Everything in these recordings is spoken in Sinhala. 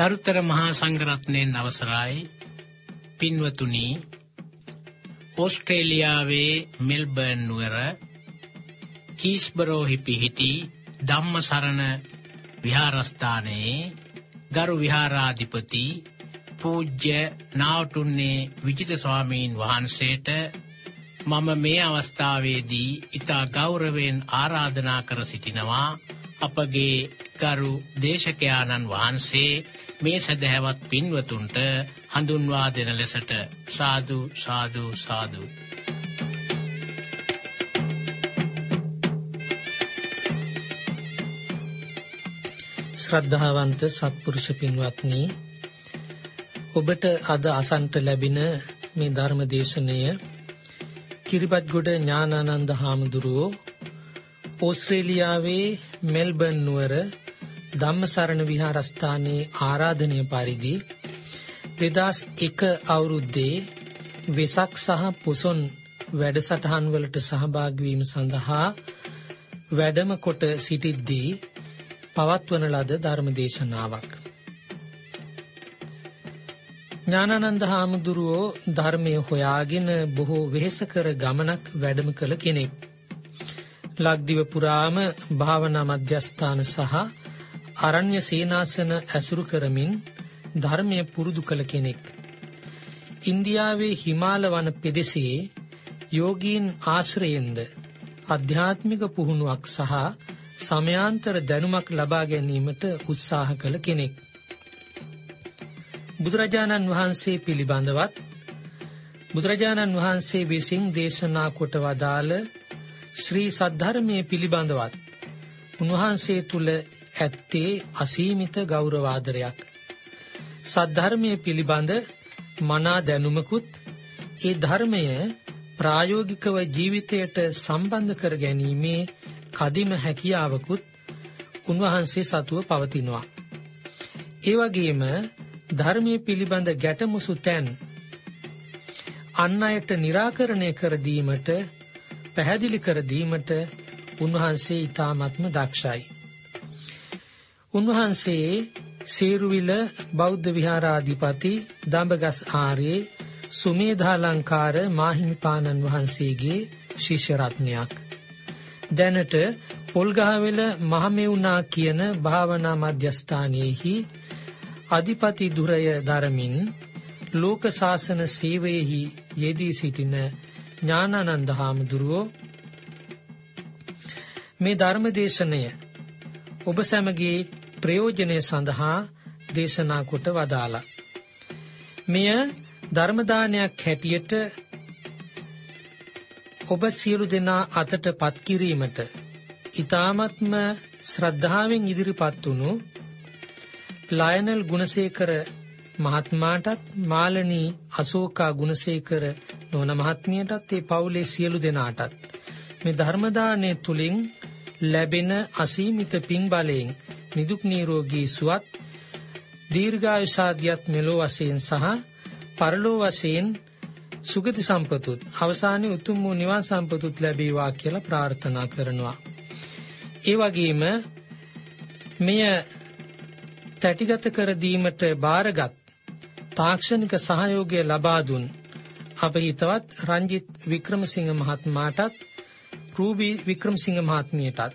ගරුතර මහා සංඝරත්නයෙන් අවසරයි. පින්වතුනි ඕස්ට්‍රේලියාවේ මෙල්බර්න් නුවර කීස්බරෝහි පිහිටි ධම්මසරණ විහාරස්ථානයේ ගරු විහාරාධිපති පූජ්‍ය නාවටුන්නේ විජිත ස්වාමීන් වහන්සේට මම මේ අවස්ථාවේදී ඊතා ගෞරවයෙන් ආරාධනා කර සිටිනවා අපගේ ගරු දේශකයාණන් වහන්සේ මේ සදහැවත් පින්වතුන්ට හඳුන්වා දෙන ලෙසට සාදු සාදු සාදු. ශ්‍රද්ධාවන්ත සත්පුරුෂ පින්වත්නි ඔබට අද අසන්ට ලැබෙන මේ ධර්ම දේශනය කිරිබත්ගොඩ ඥානානන්ද හාමුදුරුවෝ ඕස්ට්‍රේලියාවේ මෙල්බර්න් නුවර ධම්මසරණ විහාරස්ථානයේ ආරාධනය පරිදි දෙදස් එක අවුරුද්දේ වෙසක් සහ පොසොන් වැඩසටහන් වලට සහභාගවීම සඳහා වැඩම කොට සිටිද්දී පවත්වන ලද ධර්මදේශනාවක්. ඥානනන්ද හාමුදුරුවෝ ධර්මය හොයාගෙන බොහෝ වෙහෙසකර ගමනක් වැඩම කළ කෙනෙක්. ලක්දිව පුරාම භාවනා මධ්‍යස්ථාන සහ අරණ්‍ය සේනාසන ඇසුරු කරමින් ධර්මය පුරුදු කළ කෙනෙක්. ඉන්දියාවේ හිමාල වන පෙදෙසේ යෝගීන් ආශ්‍රයෙන්ද අධ්‍යාත්මික පුහුණුවක් සහ සමයාන්තර දැනුමක් ලබා ගැනීමට උත්සාහ කළ කෙනෙක්. බුදුරජාණන් වහන්සේ පිළිබඳවත් බුදුරජාණන් වහන්සේ විසින් දේශනා කොට වදාළ ශ්‍රී සද්ධර්මය පිළිබඳවත් උන්වහන්සේ තුළ ඇත්තේ අසීමිත ගෞරවාදරයක්. සද්ධර්මය පිළිබඳ මනා දැනුමකුත් ඒ ධර්මය ප්‍රායෝගිකව ජීවිතයට සම්බන්ධ කර ගැනීමේ කදිම හැකියාවකුත් උන්වහන්සේ සතුව පවතිනවා. ඒවගේම ධර්මය පිළිබඳ ගැටමුසු තැන් අන්න අයට නිරාකරණය කරදීමට පැහැදිලි කරදීමට උන්වහන්සේ ඉතාමත්ම දක්ෂයි. උන්වහන්සේ සේරුවිල බෞද්ධ විහාරාධිපති දඹගස් ආරයේ සුමේධාලංකාර මාහිමිපාණන් වහන්සේගේ ශිෂ්‍යරත්නයක්. දැනට පොල්ගහවෙල මහමෙවුනා කියන භාවනා මධ්‍යස්ථානයෙහි අධිපති දුරය දරමින් ලෝක ශාසන සේවයෙහි යෙදී සිටින ඥානානන්ද හාමුදුරුවෝ මේ ධර්ම දේශනය ඔබ සැමගේ ප්‍රයෝජනය සඳහා දේශනා කොට වදාලා. මෙය ධර්මදානයක් හැටියට ඔබ සියලු දෙනා අතට පත්කිරීමට ඉතාමත්ම ශ්‍රද්ධාවෙන් ඉදිරිපත් වුණු ලයනල් ගුණසේකර මහත්මාටත් මාලනී අසෝකා ගුණසේකර නොන මහත්මියටත් ඒ පවුලේ සියලු දෙනාටත් මේ ධර්මදානය තුළින් ලැබෙන අසීමිත පින් බලයෙන් නිදුක් නීරෝගී සුවත් දීර්ඝායුෂාදියත් මෙලෝ වශයෙන් සහ පරලෝ වශයෙන් සුගති සම්පතුත් අවසානයේ උතුම් වූ නිවන් සම්පතුත් ලැබේවා කියලා ප්‍රාර්ථනා කරනවා. ඒ වගේම මෙය තැටිගත කර දීමට බාරගත් තාක්ෂණික සහයෝගය ලබා දුන් අප හිතවත් රංජිත් වික්‍රමසිංහ මහත්මයාටත් රූබී වික්‍රමසිංහ මහත්මියටත්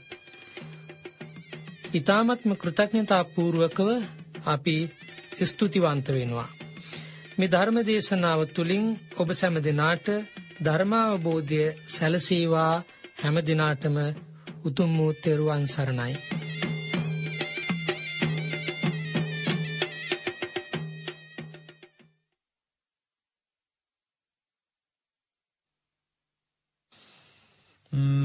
ඊ타මත්ම කෘතඥතා පූර්වකව අපි ස්තුතිවන්ත වෙනවා. මේ ධර්ම දේශනාව තුළින් ඔබ සැම දෙනාට ධර්මාවබෝධය සැලසේවා හැම දිනාටම උතුම් වූ තෙරුවන් සරණයි.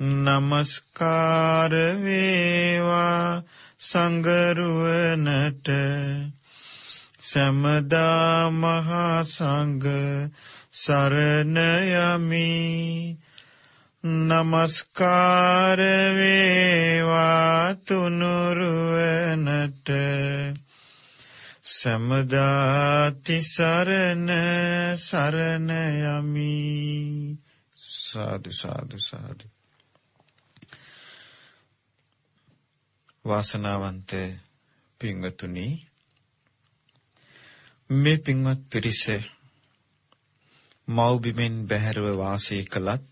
නමස්කාර වේවා සංගරුවනට සමදා මහා සංඝ සරණ යමි. නමස්කාර වේවා තුනුරුවනට සමදාති සරණ සරණ යමි. සාදු සාදු සාදු. වාසනාවන්ත පින්වතුනි මේ පින්වත් පිරිස මව්බිමෙන් බැහැරව වාසය කළත්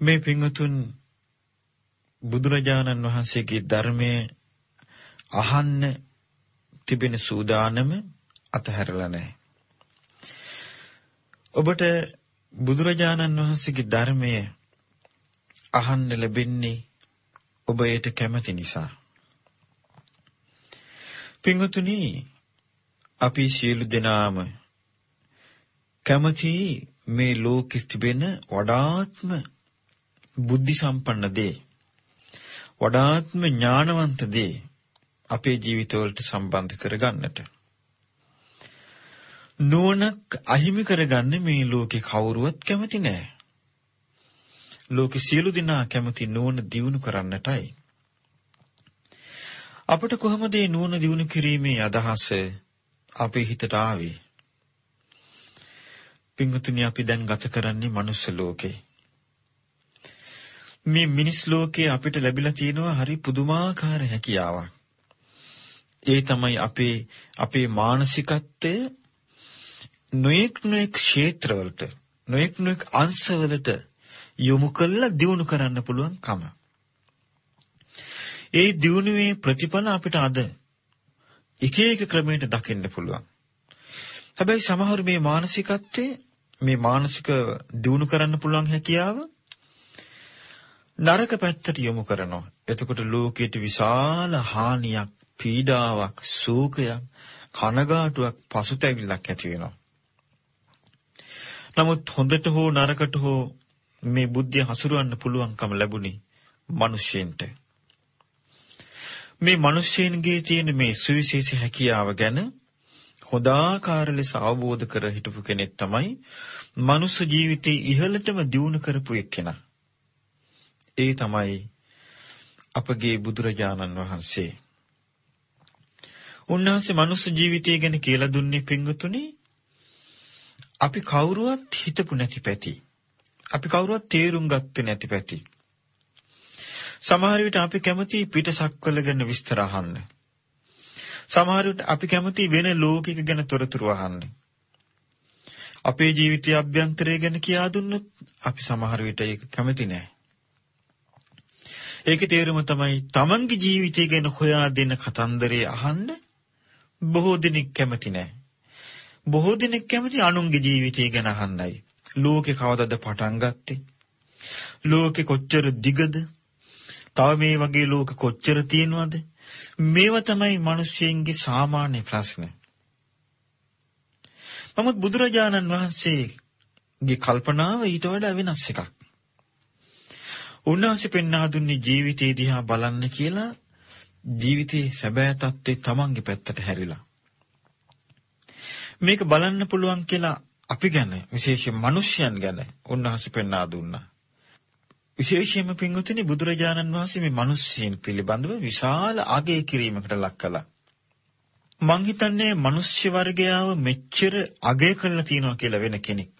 මේ පින්වතුන් බුදුරජාණන් වහන්සේගේ ධර්මයේ අහන්න තිබෙන සූදානම අතහැරලා නැහැ. ඔබට බුදුරජාණන් වහන්සේගේ ධර්මය අහන්න ලැබෙන්නේ ඔබ ඒට කැමති නිසා. පින්වතුනි අපි සියලු දෙනාම කැමති මේ ලෝකෙ තිබෙන වඩාත්ම බුද්ධි සම්පන්න දේ වඩාත්ම ඥානවන්ත දේ අපේ ජීවිතවලට සම්බන්ධ කරගන්නට නුවණක් අහිමි කරගන්න මේ ලෝකේ කවුරුවත් කැමති නෑ. ලෝකේ සියලු දෙනා කැමති නුවණ දියුණු කරන්නටයි. අපට කොහොමද මේ නුවණ දියුණු කිරීමේ අදහස අපේ හිතට ආවේ? පින්වතුනි අපි දැන් ගත කරන්නේ මනුස්ස ලෝකේ. මේ මිනිස් ලෝකේ අපිට ලැබිලා තියෙනවා හරි පුදුමාකාර හැකියාවක්. ඒ තමයි අපේ අපේ මානසිකත්වය නොඑක් නොඑක් ක්ෂේත්‍රවලට නොඑක් නොඑක් අංශවලට යොමු කරලා දියුණු කරන්න පුළුවන් කම. ඒ දියුණුවේ ප්‍රතිඵල අපිට අද එක එක ක්‍රමයකට දකින්න පුළුවන්. හැබැයි සමහර මේ මානසිකත්වයේ මේ මානසික දියුණු කරන්න පුළුවන් හැකියාව නරක පැත්තට යොමු කරනවා. එතකොට ලෝකයට විශාල හානියක්, පීඩාවක්, ශෝකයක්, කනගාටුවක්, පසුතැවිල්ලක් ඇති වෙනවා. නමුත් හොඳට හෝ නරකට හෝ මේ බුද්ධිය හසුරවන්න පුළුවන්කම ලැබුණේ මිනිස්සෙන්ට. මේ මිනිස්සෙන්ගේ තියෙන මේ සුවිශේෂ හැකියාව ගැන හොදාකාර ලෙස අවබෝධ කර හිටපු කෙනෙක් තමයි මනුස්ස ජීවිතේ ඉහළටම දියුණු කරපු එක්කෙනා. ඒ තමයි අපගේ බුදුරජාණන් වහන්සේ. උන්වහන්සේ මනුස්ස ජීවිතය ගැන කියලා දුන්නේ පින්වතුනි අපි කවුරුවත් හිතපු නැති පැති. අපි කවුරුවත් තේරුම් ගත්තේ නැති පැති. සමහර විට අපි කැමති පිටසක්වල ගැන විස්තර අහන්න. සමහර විට අපි කැමති වෙන ලෝකික ගැන තොරතුරු අහන්න. අපේ ජීවිතය අභ්‍යන්තරය ගැන කියා දුන්නොත් අපි සමහර විට ඒක කැමති නෑ. ඒකේ තේරුම තමයි තමන්ගේ ජීවිතය ගැන හොයා දෙන කතන්දරේ අහන්න බොහෝ දෙනෙක් කැමති නෑ. බොහෝ දෙනෙක් කැමති අනුන්ගේ ජීවිතය ගැන අහන්නයි. ලෝකේ කවදද පටන් ගත්තේ? ලෝකේ කොච්චර දිගද? තව මේ වගේ ලෝක කොච්චර තියෙනවද? මේවා තමයි මිනිස්සුන්ගේ සාමාන්‍ය ප්‍රශ්න. නමුත් බුදුරජාණන් වහන්සේගේ කල්පනාව ඊට වඩා වෙනස් එකක්. උන්වහන්සේ පෙන්වා දුන්නේ ජීවිතේ දිහා බලන්න කියලා ජීවිතේ සැබෑ తත්වේ තමන්ගේ පැත්තට හැරිලා. මේක බලන්න පුළුවන් කියලා අපි ගැන විශේෂයෙන් මිනිස්යන් ගැන උන්වහන්සේ පෙන්වා දුන්නා. විශේෂයෙන්ම පින්වතුනි බුදුරජාණන් වහන්සේ මේ මිනිස්සුන් පිළිබඳව විශාල අගය කිරීමකට ලක් කළා. මං හිතන්නේ මිනිස්සු වර්ගයාව මෙච්චර අගය කරලා තියනවා කියලා වෙන කෙනෙක්.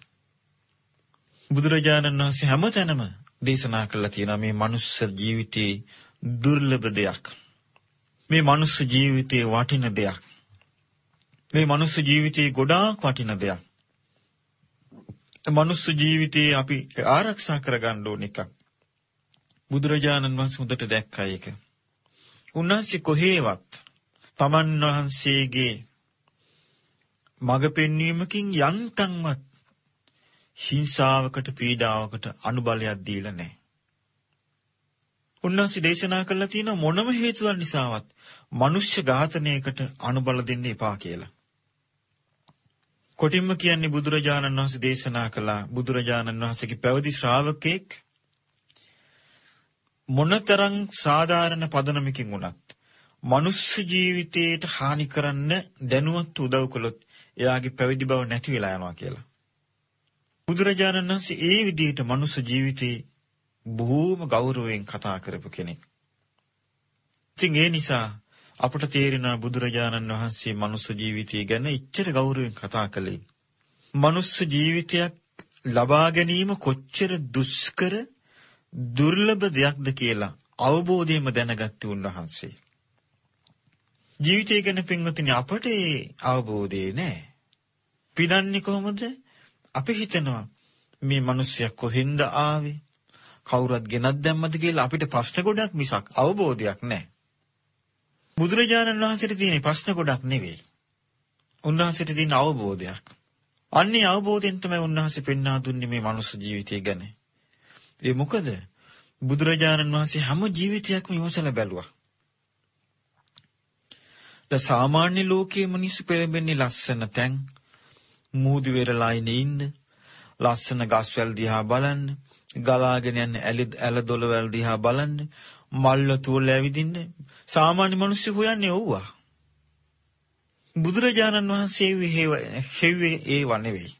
බුදුරජාණන් වහන්සේ හැමතැනම දේශනා කළා තියෙනවා මේ මනුස්ස ජීවිතේ දුර්ලභ දෙයක්. මේ මනුස්ස ජීවිතේ වටින දෙයක්. මේ මනුස්ස ජීවිතේ ගොඩාක් වටින දෙයක්. මනුස්ස ජීවිතේ අපි ආරක්ෂා කරගන්න ඕන එකක්. බුදුරජාණන් වහන්සේ හොඳට දැක්කා ඒක. උන්වහන්සේ කොහේවත් තමන් වහන්සේගේ මඟ පෙන්වීමකින් යන්තම්වත් හිංසාවකට පීඩාවකට අනුබලයක් දීලා නැහැ. උන්වහන්සේ දේශනා කළා තියෙනවා මොනම හේතුවක් නිසාවත් මනුෂ්‍ය ඝාතනයකට අනුබල දෙන්න එපා කියලා. කොටින්ම කියන්නේ බුදුරජාණන් වහන්සේ දේශනා කළා බුදුරජාණන් වහන්සේගේ පැවිදි ශ්‍රාවකෙක් මොනතරම් සාධාරණ පදනමකින් වුණත් මනුස්ස ජීවිතයට හානි කරන්න දැනුවත් උදව් කළොත් එයාගේ පැවිදි බව නැති වෙලා යනවා කියලා. බුදුරජාණන් වහන්සේ ඒ විදිහට මනුස්ස ජීවිතේ බොහෝම ගෞරවයෙන් කතා කරපු කෙනෙක්. ඉතින් ඒ නිසා අපට තේරෙනවා බුදුරජාණන් වහන්සේ මනුස්ස ජීවිතය ගැන ඉච්ඡර ගෞරවයෙන් කතා කළේ. මනුස්ස ජීවිතයක් ලබා ගැනීම කොච්චර දුෂ්කර දුර්ලභ දෙයක්ද කියලා අවබෝධයෙන්ම දැනගත්තේ උන්වහන්සේ. ජීවිතය ගැන පින්වතුනි අපට ඒ අවබෝධය නැහැ. පිනන්නේ කොහොමද? අපි හිතනවා මේ මිනිස්සයා කොහෙන්ද ආවේ? කවුරුත් ගෙනත් දැම්මද කියලා අපිට ප්‍රශ්න ගොඩක් මිසක් අවබෝධයක් නැහැ. බුදුරජාණන් වහන්සේට තියෙන ප්‍රශ්න ගොඩක් නෙවෙයි. උන්වහන්සේට තියෙන අවබෝධයක්. අන්නේ අවබෝධයෙන් තමයි උන්වහන්සේ පෙන්වා දුන්නේ මේ මනුස්ස ජීවිතය ගැන. ඒ මොකද බුදුරජාණන් වහන්සේ හැම ජීවිතයක්ම විමසලා බැලුවා. ද සාමාන්‍ය ලෝකයේ මිනිස්සු පෙරඹෙන්නේ ලස්සන තැන්, මූදු වෙරළා ඉන්න, ලස්සන ගස්වැල් දිහා බලන්න, ගලාගෙන යන ඇල දොළවැල් දිහා බලන්න, මල්ල තුල ඇවිදින්න සාමාන්‍ය මිනිස්සු හොයන්නේ ඕවා. බුදුරජාණන් වහන්සේ හෙව්වේ ඒව නෙවෙයි.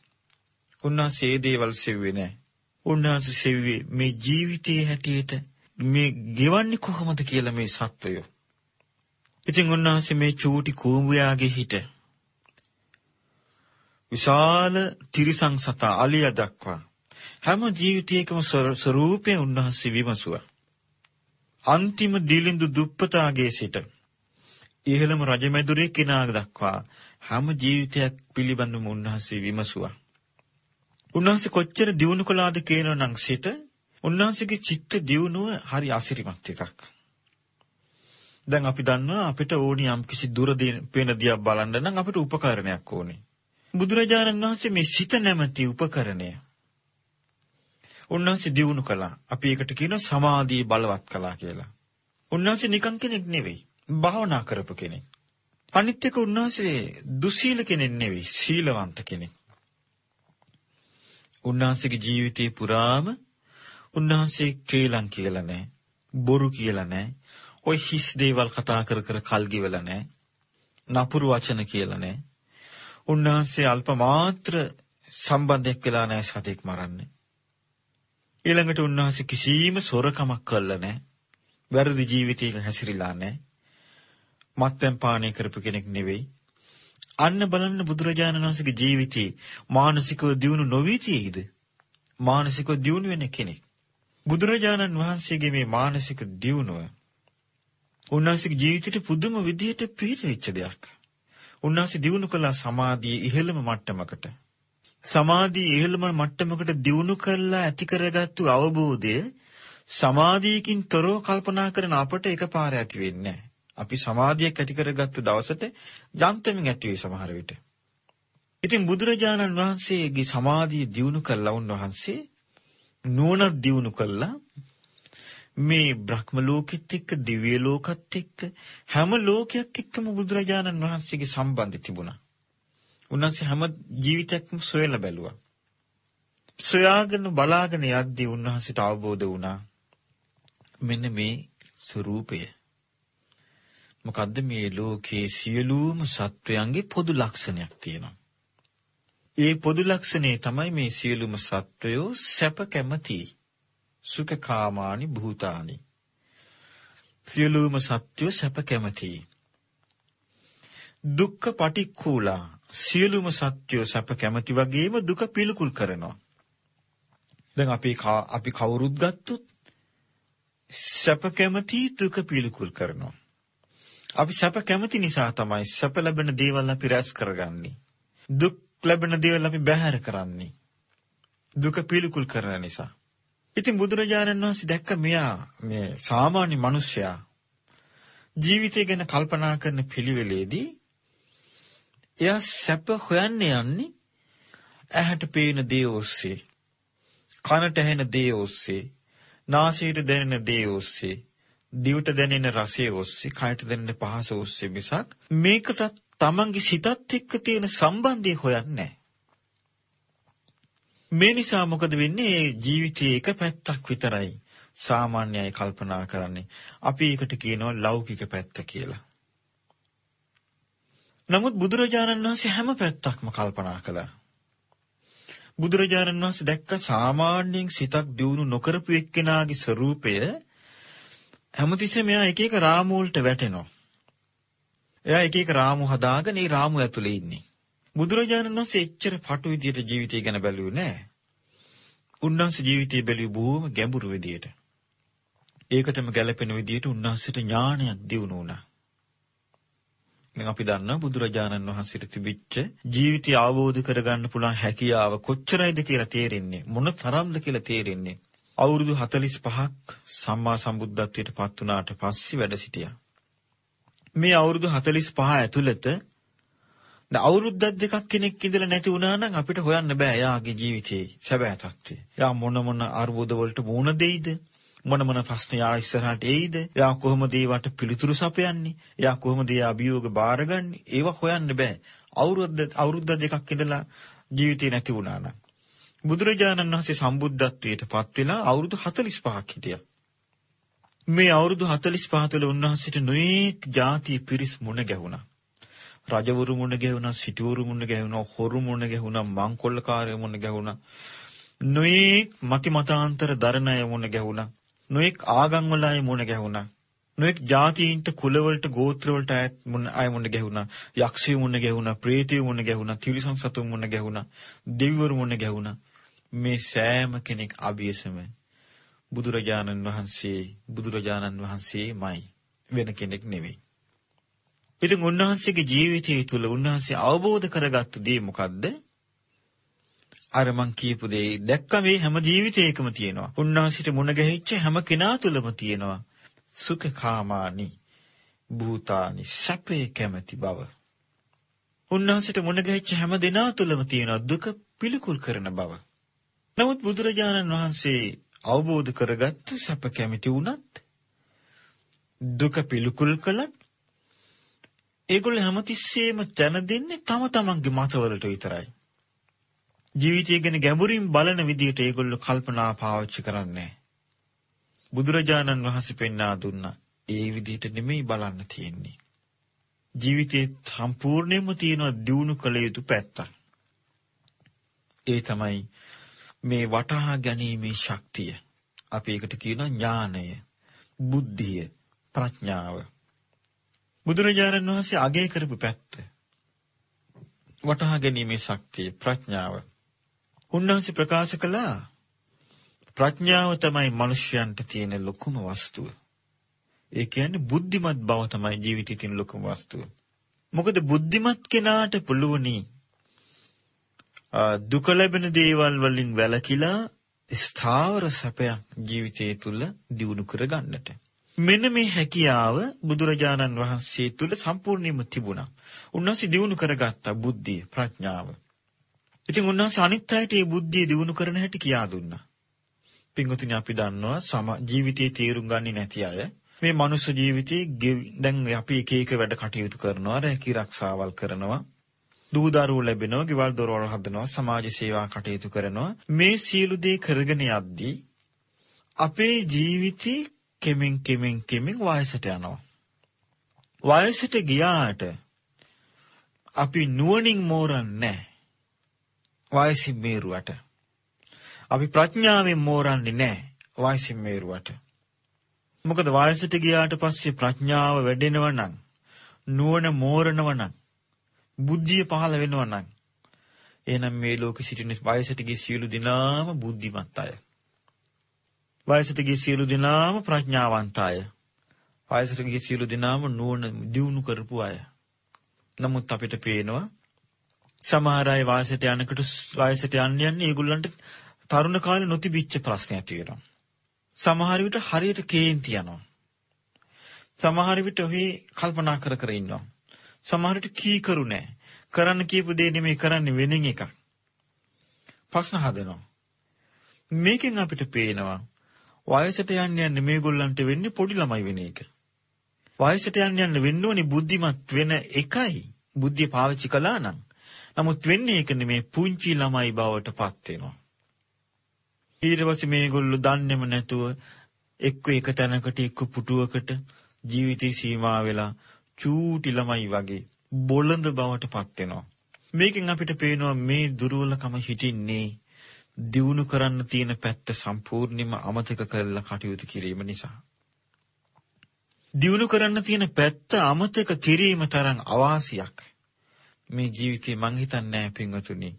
උන්වහන්සේ ඒ දේවල් සෙව්වේ නැහැ. උන්වහන්සේ සෙව්වේ මේ ජීවිතයේ හැටියට මේ ගෙවන්නේ කොහොමද කියලා මේ සත්වයෝ. ඉතින් උන්වහන්සේ මේ චූටි කූඹුයාගේ හිට විශාල තිරිසං සතා අලිය දක්වා හැම ජීවිතයකම ස්වરૂපය උන්වහන්සේ විමසුවා. අන්තිම දිලිඳු දුප්පතාගේ සිට ඉහළම රජමැදුරේ කෙනා දක්වා හැම ජීවිතයක් පිළිබඳව උන්වහන්සේ විමසුවා. උන්වහන්සේ කොච්චර දියුණු කළාද කියනනම් සිත උන්වහන්සේගේ චිත්ත දියුණුව හරි අසිරිමත් එකක්. දැන් අපි දන්නවා අපිට ඕනි යම් කිසි දුර පේන දියක් බලන්න නම් අපිට උපකරණයක් ඕනේ. බුදුරජාණන් වහන්සේ මේ සිත නැමැති උපකරණය උන්වහන්සේ දියුණු කළා. අපි ඒකට කියනවා සමාධිය බලවත් කළා කියලා. උන්වහන්සේ නිකන් කෙනෙක් නෙවෙයි. භාවනා කරපු කෙනෙක්. අනිත් එක උන්වහන්සේ දුසීල කෙනෙක් නෙවෙයි. සීලවන්ත කෙනෙක්. උන්වහන්සේගේ ජීවිතේ පුරාම උන්වහන්සේ කේලම් කියලා නැහැ. බොරු කියලා නැහැ. ඔය හිස් දේවල් කතා කර කර කල් ගෙවලා නැහැ. නපුරු වචන කියලා නැහැ. උන්වහන්සේ අල්ප මාත්‍ර සම්බන්ධයක් වෙලා නැහැ සතෙක් මරන්නේ. ඊළඟට උන්වහන්සේ කිසිම සොරකමක් කළා නැහැ. වැරදි ජීවිතයක හැසිරීලා නැහැ. මත්පැන් පානය කරපු කෙනෙක් නෙවෙයි. අන්න බලන්න බුදුරජාණන් වහන්සේගේ ජීවිතේ මානසිකව දියුණු නොවී තියෙයිද? මානසිකව දියුණු වෙන කෙනෙක්. බුදුරජාණන් වහන්සේගේ මේ මානසික දියුණුව උන්වහන්සේගේ ජීවිතේට පුදුම විදිහට පිළිවෙච්ච දෙයක්. උන්වහන්සේ දියුණු කළ සමාධියේ ඉහළම මට්ටමකට සමාධියේ ඉහළම මට්ටමකට දියුණු කළා ඇති කරගත්තු අවබෝධය සමාධියකින් තොරව කල්පනා කරන අපට එකපාර ඇති වෙන්නේ අපි සමාධියක් ඇති කරගත්තු දවසට යන්තමින් ඇති වෙයි සමහර විට. ඉතින් බුදුරජාණන් වහන්සේගේ සමාධිය දියුණු කළා උන්වහන්සේ නුවණ දියුණු කළා මේ බ්‍රහ්ම ලෝකෙත් එක්ක දිව්‍ය ලෝකත් එක්ක හැම ලෝකයක් එක්කම බුදුරජාණන් වහන්සේගේ සම්බන්ධය තිබුණා. උන්වහන්සේ හැම ජීවිතයක්ම සොයලා බැලුවා. සොයාගෙන බලාගෙන යද්දී උන්වහන්සේට අවබෝධ වුණා මෙන්න මේ ස්වરૂපය. මොකද්ද මේ ලෝකයේ සියලුම සත්වයන්ගේ පොදු ලක්ෂණයක් තියෙනවා. ඒ පොදු ලක්ෂණේ තමයි මේ සියලුම සත්වයෝ සැප කැමති. සුඛකාමානි භූතානි. සියලුම සත්වයෝ සැප කැමති. දුක්ඛ පටික්ඛූලා සියලුම සත්වයෝ සැප කැමති වගේම දුක පිළිකුල් කරනවා. දැන් අපි අපි කවුරුත් ගත්තොත් සැප කැමති දුක පිළිකුල් කරනවා. අපි සැප කැමති නිසා තමයි සැප ලැබෙන දේවල් අපි රැස් කරගන්නේ. දුක් ලැබෙන දේවල් අපි බැහැර කරන්නේ. දුක පිළිකුල් කරන නිසා. ඉතින් බුදුරජාණන් වහන්සේ දැක්ක මෙයා මේ සාමාන්‍ය මිනිසයා ජීවිතය ගැන කල්පනා කරන පිළිවෙලේදී එයා සැප හොයන්න යන්නේ ඇහැට පේන දේ ඔස්සේ කනට ඇහෙන දේ ඔස්සේ නාසයට දැනෙන දේ ඔස්සේ දිවට දැනෙන රසය ඔස්සේ කයට දැනෙන පහස ඔස්සේ මිසක් මේකට තමන්ගේ සිතත් එක්ක තියෙන සම්බන්ධය හොයන්නේ මේ නිසා මොකද වෙන්නේ? ජීවිතයේ එක පැත්තක් විතරයි සාමාන්‍යයි කල්පනා කරන්නේ. අපි ඒකට කියනවා ලෞකික පැත්ත කියලා. නමුත් බුදුරජාණන් වහන්සේ හැම පැත්තක්ම කල්පනා කළා. බුදුරජාණන් වහන්සේ දැක්ක සාමාන්‍යයෙන් සිතක් දියුණු නොකරපු එක්කෙනාගේ ස්වરૂපය හැමතිස්සෙම එයා එක එක රාමු වලට වැටෙනවා. එයා එක එක රාමු හදාගෙන ඒ රාමු ඇතුලේ ඉන්නේ. බුදුරජාණන් වහන්සේ එච්චර පටු විදියට ජීවිතය ගැන බැලුවේ නෑ. උන්වහන්සේ ජීවිතය බැලුවේ බොහොම ගැඹුරු විදියට. ඒකටම ගැළපෙන විදියට උන්වහන්සේට ඥානයක් දියුණු වුණා. දැන් අපි දන්නවා බුදුරජාණන් වහන්සේට තිබිච්ච ජීවිතය අවබෝධ කරගන්න පුළුවන් හැකියාව කොච්චරයිද කියලා තේරෙන්නේ මොන තරම්ද කියලා තේරෙන්නේ අවුරුදු 45ක් සම්මා සම්බුද්ධත්වයට පත් වුණාට පස්සේ වැඩ සිටියා මේ අවුරුදු 45 ඇතුළත ද අවුරුද්දක් දෙකක් කෙනෙක් ඉඳලා නැති වුණා නම් අපිට හොයන්න බෑ එයාගේ ජීවිතේ සැබෑ තත්ත්වය. එයා මොන මොන අර්බුද වලට මුහුණ දෙයිද? මොන මොන ප්‍රශ්න යා ඉස්සරහට එයිද? එයා කොහොමද ඒවට පිළිතුරු සපයන්නේ? එයා කොහොමද ඒ අභියෝග බාරගන්නේ? ඒව හොයන්න බෑ. අවුරුද්ද අවුරුද්ද දෙකක් ඉඳලා ජීවිතේ නැති වුණා නම්. බුදුරජාණන් වහන්සේ සම්බුද්ධත්වයට පත් වෙලා අවුරුදු 45ක් හිටියා. මේ අවුරුදු 45 තුළ උන්වහන්සේට නොඑක් ಜಾති පිරිස් මුණ ගැහුණා. රජවරු මුණ ගැහුණා, සිටුවරු මුණ ගැහුණා, හොරු මුණ ගැහුණා, මංකොල්ලකාරයෝ මුණ ගැහුණා. නොඑක් මති මතාන්තර දරණය මුණ ගැහුණා. නොඑක් ආගම් වල අය මුණ ගැහුණා. නොඑක් ಜಾතියින්ට කුලවලට ගෝත්‍රවලට අය මුණ අය මුණ ගැහුණා. යක්ෂයෝ මුණ ගැහුණා, ප්‍රේතයෝ මුණ ගැහුණා, තිරිසන් සතුන් මුණ ගැහුණා, දෙවිවරු මුණ ගැහුණා. මේ සෑම කෙනෙක් අභියසම බුදුරජාණන් වහන්සේ බුදුරජාණන් වහන්සේමයි වෙන කෙනෙක් නෙවෙයි. ඉතින් උන්වහන්සේගේ ජීවිතය තුළ උන්වහන්සේ අවබෝධ කරගත්තු දේ මොකද්ද? අර මං කියපු දේ දැක්ක මේ හැම ජීවිතයකම තියෙනවා. උන්වහන්සේට මුණ ගැහිච්ච හැම කෙනා තුළම තියෙනවා. සුඛකාමානි භූතානි සැපේ කැමැති බව. උන්වහන්සේට මුණ ගැහිච්ච හැම දෙනා තුළම තියෙනවා දුක පිළිකුල් කරන බව. නමුත් බුදුරජාණන් වහන්සේ අවබෝධ කරගත්ත සැප කැමති වුණත් දුක පිළිකුල් කළත් ඒගොල්ලෝ හැමතිස්සෙම තැන දෙන්නේ තම තමන්ගේ මතවලට විතරයි. ජීවිතය ගැන ගැඹුරින් බලන විදිහට ඒගොල්ලෝ කල්පනා පාවිච්චි කරන්නේ බුදුරජාණන් වහන්සේ පෙන්වා දුන්නා. ඒ විදිහට නෙමෙයි බලන්න තියෙන්නේ. ජීවිතේ සම්පූර්ණයෙන්ම තියෙන දියුණු කළ යුතු පැත්ත. ඒ තමයි මේ වටහා ගැනීමේ ශක්තිය. අපි ඒකට කියනවා ඥානය, බුද්ධිය, ප්‍රඥාව. බුදුරජාණන් වහන්සේ අගය කරපු පැත්ත. වටහා ගැනීමේ ශක්තිය, ප්‍රඥාව. උන්වහන්සේ ප්‍රකාශ කළා ප්‍රඥාව තමයි මිනිසයන්ට තියෙන ලොකුම වස්තුව. ඒ කියන්නේ බුද්ධිමත් බව තමයි ජීවිතයේ තියෙන ලොකුම වස්තුව. මොකද බුද්ධිමත් කෙනාට පුළුවනි දුක ලැබෙන දේවල් වලින් වැළකීලා ස්ථාවර සැපයක් ජීවිතය තුළ දියුණු කරගන්නට. මෙන්න මේ හැකියාව බුදුරජාණන් වහන්සේ තුළ සම්පූර්ණයෙන්ම තිබුණා. උන්වහන්සේ දියුණු කරගත්ත බුද්ධිය ප්‍රඥාව. ඉතින් උන්වහන්සේ අනිත් අයට මේ බුද්ධිය දියුණු කරන හැටි කියා දුන්නා. පින්වතුනි අපි දන්නවා සම ජීවිතයේ තීරුම් ගන්නේ නැති අය මේ මනුස්ස ජීවිතේ දැන් අපි එක එක වැඩ කටයුතු කරනවා රැකී ආරක්ෂාවල් කරනවා දූ දරුවෝ ලැබෙනවා, ගෙවල් දොරවල් හදනවා, සමාජ සේවා කටයුතු කරනවා. මේ සියලු දේ කරගෙන යද්දී අපේ ජීවිතේ කෙමෙන් කෙමෙන් කෙමෙන් වයසට යනවා. වයසට ගියාට අපි නුවණින් මෝරන්නේ නැහැ. වයසින් මේරුවට. අපි ප්‍රඥාවෙන් මෝරන්නේ නැහැ. වයසින් මේරුවට. මොකද වයසට ගියාට පස්සේ ප්‍රඥාව වැඩෙනවා නම් නුවණ මෝරනවා නම් බුද්ධිය පහළ වෙනවා නම් එහෙනම් මේ ලෝකෙ සිටින වයසට ගිය සියලු දෙනාම බුද්ධිමත් අය. වයසට ගිය සියලු දෙනාම ප්‍රඥාවන්ත අය. වයසට ගිය සියලු දෙනාම නුවණ දියුණු කරපු අය. නමුත් අපිට පේනවා සමහර අය වයසට යනකොට වයසට යන්න යන්නේ ඒගොල්ලන්ට තරුණ කාලේ නොතිබිච්ච ප්‍රශ්න ඇති වෙනවා. සමහර විට හරියට කේන්ති යනවා. සමහර විට ඔහි කල්පනා කර කර ඉන්නවා. සමහරට කීකරු නැහැ. කරන්න කියපු දේ නෙමෙයි කරන්නේ වෙනින් එකක්. ප්‍රශ්න හදනවා. මේකෙන් අපිට පේනවා වයසට යන්න යන්න මේගොල්ලන්ට වෙන්නේ පොඩි ළමයි වෙන එක. වයසට යන්න යන්න වෙන්න ඕනි බුද්ධිමත් වෙන එකයි. බුද්ධිය පාවිච්චි කළා නම්. නමුත් වෙන්නේ ඒක නෙමේ පුංචි ළමයි බවට පත් වෙනවා. ඊට පස්සේ මේගොල්ලෝ දන්නේම නැතුව එක්ක එක තැනකට එක්ක පුටුවකට ජීවිතේ සීමා වෙලා චූටි ළමයි වගේ බොළඳ බවට පත් වෙනවා. මේකෙන් අපිට පේනවා මේ දුර්වලකම හිටින්නේ දියුණු කරන්න තියෙන පැත්ත සම්පූර්ණයෙන්ම අමතක කරලා කටයුතු කිරීම නිසා. දියුණු කරන්න තියෙන පැත්ත අමතක කිරීම තරම් අවාසියක් මේ ජීවිතේ මං හිතන්නේ නැහැ පින්වතුනි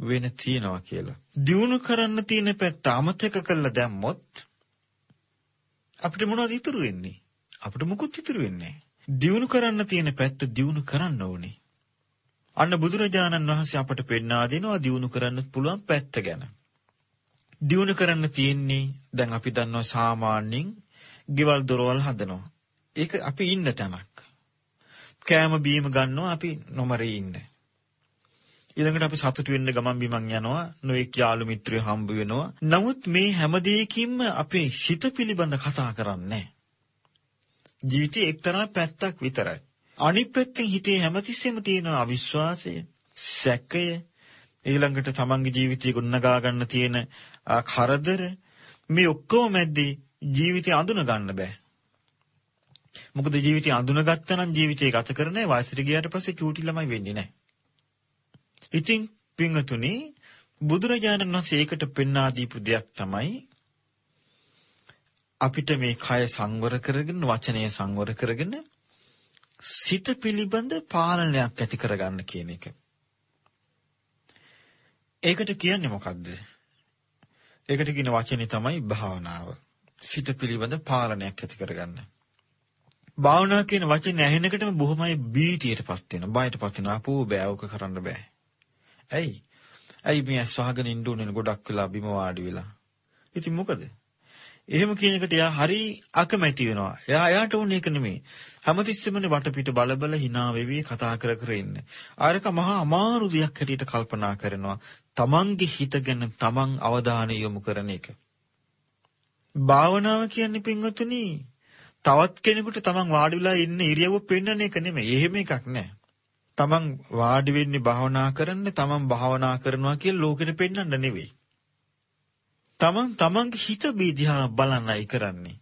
වෙන තියනවා කියලා. දියුණු කරන්න තියෙන පැත්ත අමතක කළා දැම්මොත් අපිට මොනවද ඉතුරු වෙන්නේ? අපිට මුකුත් ඉතුරු වෙන්නේ දියුණු කරන්න තියෙන පැත්ත දියුණු කරන්න ඕනේ. අන්න බුදුරජාණන් වහන්සේ අපට පෙන්වා දෙනවා දියුණු කරන්න පුළුවන් පැත්ත ගැන. දියුණු කරන්න තියෙන්නේ දැන් අපි දන්නවා සාමාන්‍යයෙන් ගෙවල් දොරවල් හදනවා. ඒක අපි ඉන්න තැනක්. කෑම බීම ගන්නවා අපි නොමරේ ඉන්න. ඊළඟට අපි සතුටු වෙන්න ගමන් බිමන් යනවා නොඑක් යාළු මිත්‍රයෝ හම්බ වෙනවා. නමුත් මේ හැම දෙයකින්ම අපේ හිත පිළිබඳ කතා කරන්නේ ජීවිතේ එක්තරා පැත්තක් විතරයි. අනිත් පැත්තෙන් හිතේ හැමතිස්සෙම තියෙන අවිශ්වාසය, සැකය, ඊළඟට තමන්ගේ ජීවිතය ගොඩනගා ගන්න තියෙන කරදර මේ ඔක්කොම මැද්දේ ජීවිතය අඳුන ගන්න බෑ. මොකද ජීවිතය අඳුනගත්තා නම් ජීවිතය ගත කරන්නේ වයසට ගියාට පස්සේ චූටි ළමයි වෙන්නේ නැහැ. ඉතින් පින්වතුනි බුදුරජාණන් වහන්සේ ඒකට පෙන්වා දීපු දෙයක් තමයි අපිට මේ කය සංවර කරගෙන වචනය සංවර කරගෙන සිත පිළිබඳ පාලනයක් ඇති කරගන්න කියන එක. ඒකට කියන්නේ මොකද්ද? ඒකට කියන වචනේ තමයි භාවනාව. සිත පිළිබඳ පාලනයක් ඇති කරගන්න. භාවනා කියන වචනේ ඇහෙනකොටම බොහොමයි බීතියටපත් වෙන, බයටපත් වෙන. අපෝ බෑ ඔක කරන්න බෑ. ඇයි? ඇයි මේ අස්වහගෙන ඉන්න උනේ ගොඩක් වෙලා බිම වාඩි වෙලා. ඉතින් මොකද? එහෙම කියන එකට එයා හරි අකමැති වෙනවා. එයා එයාට ඕනේ ඒක නෙමෙයි. හැමතිස්සෙමනේ වටපිට බල බල hina වෙවි කතා කර කර ඉන්නේ. ආරක මහා අමාරු දෙයක් හැටියට කල්පනා කරනවා. තමන්ගේ හිත ගැන තමන් අවධානය යොමු කරන එක. භාවනාව කියන්නේ පින්වතුනි තවත් කෙනෙකුට තමන් වාඩි වෙලා ඉන්න ඉරියව්ව පෙන්වන එක නෙමෙයි. එහෙම එකක් නෑ. තමන් වාඩි වෙන්නේ භාවනා කරන්න, තමන් භාවනා කරනවා කියලා ලෝකෙට පෙන්වන්න නෙවෙයි. තමන් තමන්ගේ හිත බීදිහා බලන්නයි කරන්නේ.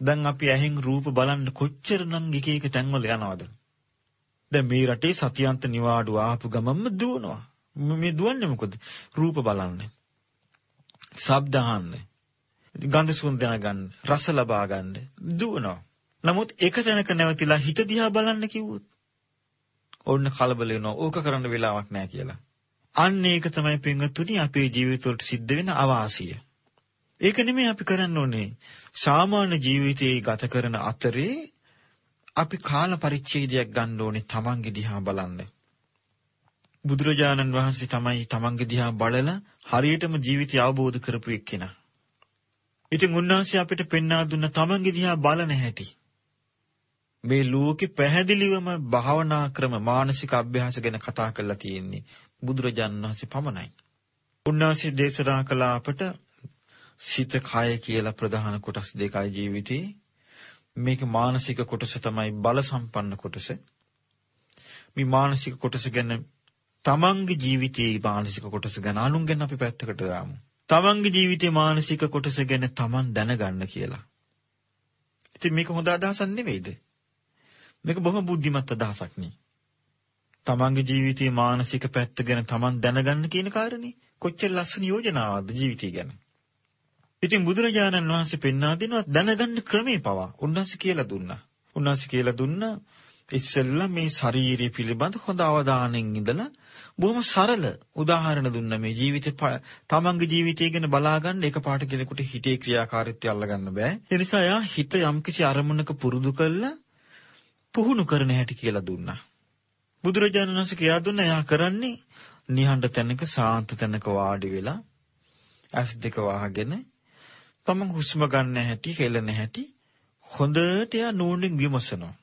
දැන් අපි ඇහෙන් රූප බලන්න කොච්චරනම් එක එක තැන්වල යනවද? දැන් මේ රටේ සතියන්ත නිවාඩු ආපු ගමන්ම දුවනවා. මේ දුවන්නේ මොකද? රූප බලන්න. ශබ්ද අහන්න. ගන්ධ සුවඳ දැනගන්න, රස ලබා ගන්න දුවනවා. නමුත් එක තැනක නැවතිලා හිත දිහා බලන්න කිව්වොත් ඕන්න කලබල වෙනවා. ඕක කරන්න වෙලාවක් නැහැ කියලා. අන්න ඒක තමයි පින්වත්තුනි අපේ ජීවිතවලට සිද්ධ වෙන අවාසිය. ඒක නෙමෙයි අපි කරන්න ඕනේ. සාමාන්‍ය ජීවිතයේ ගත කරන අතරේ අපි කාල පරිච්ඡේදයක් ගන්න ඕනේ Tamange දිහා බලන්න. බුදුරජාණන් වහන්සේ තමයි Tamange දිහා බලලා හරියටම ජීවිතය අවබෝධ කරපු එක්කෙනා. ඉතින් උන්වහන්සේ අපිට පෙන්වා දුන්න Tamange දිහා බලන හැටි. මේ ලෝකෙ පැහැදිලිවම භාවනා ක්‍රම මානසික අභ්‍යාස ගැන කතා කරලා තියෙන්නේ බුදුරජාණන් වහන්සේ පමණයි. උන්වහන්සේ දේශනා කළ අපට සිත කය කියලා ප්‍රධාන කොටස් දෙකයි ජීවිතේ. මේක මානසික කොටස තමයි බල සම්පන්න කොටස. මේ මානසික කොටස ගැන තමන්ගේ ජීවිතයේ මානසික කොටස ගැන අනුන් ගැන අපි පැත්තකට දාමු. තමන්ගේ ජීවිතයේ මානසික කොටස ගැන තමන් දැනගන්න කියලා. ඉතින් මේක හොඳ අදහසක් නෙවෙයිද? මේක බොහොම බුද්ධිමත් අදහසක් නේ. තමන්ගේ ජීවිතයේ මානසික පැත්ත ගැන තමන් දැනගන්න කියන කාරණේ කොච්චර ලස්සන යෝජනාවක්ද ජීවිතය ගැන. ඉතින් බුදුරජාණන් වහන්සේ පෙන්වා දෙනවා දැනගන්න ක්‍රමේ පවා උන්වහන්සේ කියලා දුන්නා. උන්වහන්සේ කියලා දුන්නා ඉස්සෙල්ලා මේ ශාරීරිය පිළිබඳ හොඳ අවධානයෙන් ඉඳලා බොහොම සරල උදාහරණ දුන්න මේ ජීවිත තමන්ගේ ජීවිතය ගැන බලාගන්න එකපාරට කෙනෙකුට හිතේ ක්‍රියාකාරීත්වය අල්ලගන්න බෑ. ඒ නිසා යා හිත යම්කිසි අරමුණක පුරුදු කරලා පුහුණු කරන හැටි කියලා දුන්නා. බුදුරජාණන් වහන්සේ කියා දුන්න එයා කරන්නේ නිහඬ තැනක සාන්ත තැනක වාඩි වෙලා ඇස් දෙක වහගෙන තමන් හුස්ම ගන්න හැටි හෙලන හැටි හොඳට යා නෝනින් විමසනවා.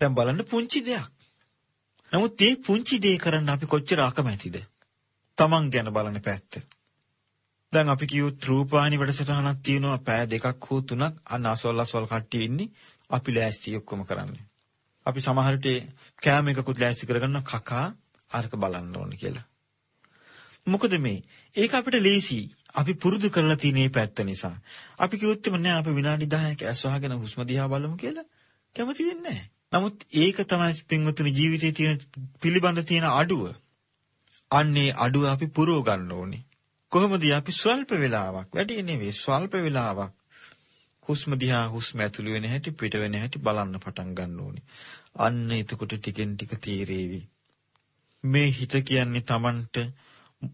දැන් බලන්න පුංචි දෙයක්. නමුත් මේ පුංචි දේ කරන්න අපි කොච්චර අකමැතිද? තමන් ගැන බලන පැත්ත. දැන් අපි කියුත් රූපානි වැඩසටහනක් තියෙනවා පෑ දෙකක් හෝ තුනක් අන්න අසවල් අසවල් කට්ටිය ඉන්නේ අපි ලෑස්ති ඔක්කොම කරන්නේ. අපි සමහර විට කෑම එකකුත් ලෑස්ති කරගන්න කකා අරක බලන්න ඕන කියලා. මොකද මේ ඒක අපිට ලේසි. අපි පුරුදු කරලා තියෙන මේ පැත්ත නිසා. අපි කිව්වොත් නෑ අපි විනාඩි 10ක ඇස් වහගෙන හුස්ම දිහා බලමු කියලා කැමති වෙන්නේ නෑ. නමුත් ඒක තමයි පින්වතුනි ජීවිතයේ තියෙන පිළිබඳ තියෙන අඩුව. අන්නේ අඩුව අපි පුරව ගන්න ඕනේ. කොහොමද අපි ස්වල්ප වෙලාවක් වැඩි නෙවෙයි ස්වල්ප වෙලාවක් හුස්ම දිහා හුස්ම ඇතුළු වෙන හැටි පිට වෙන හැටි බලන්න පටන් ගන්න ඕනේ. අන්න එතකොට ටිකෙන් ටික තීරේවි. මේ හිත කියන්නේ Tamanට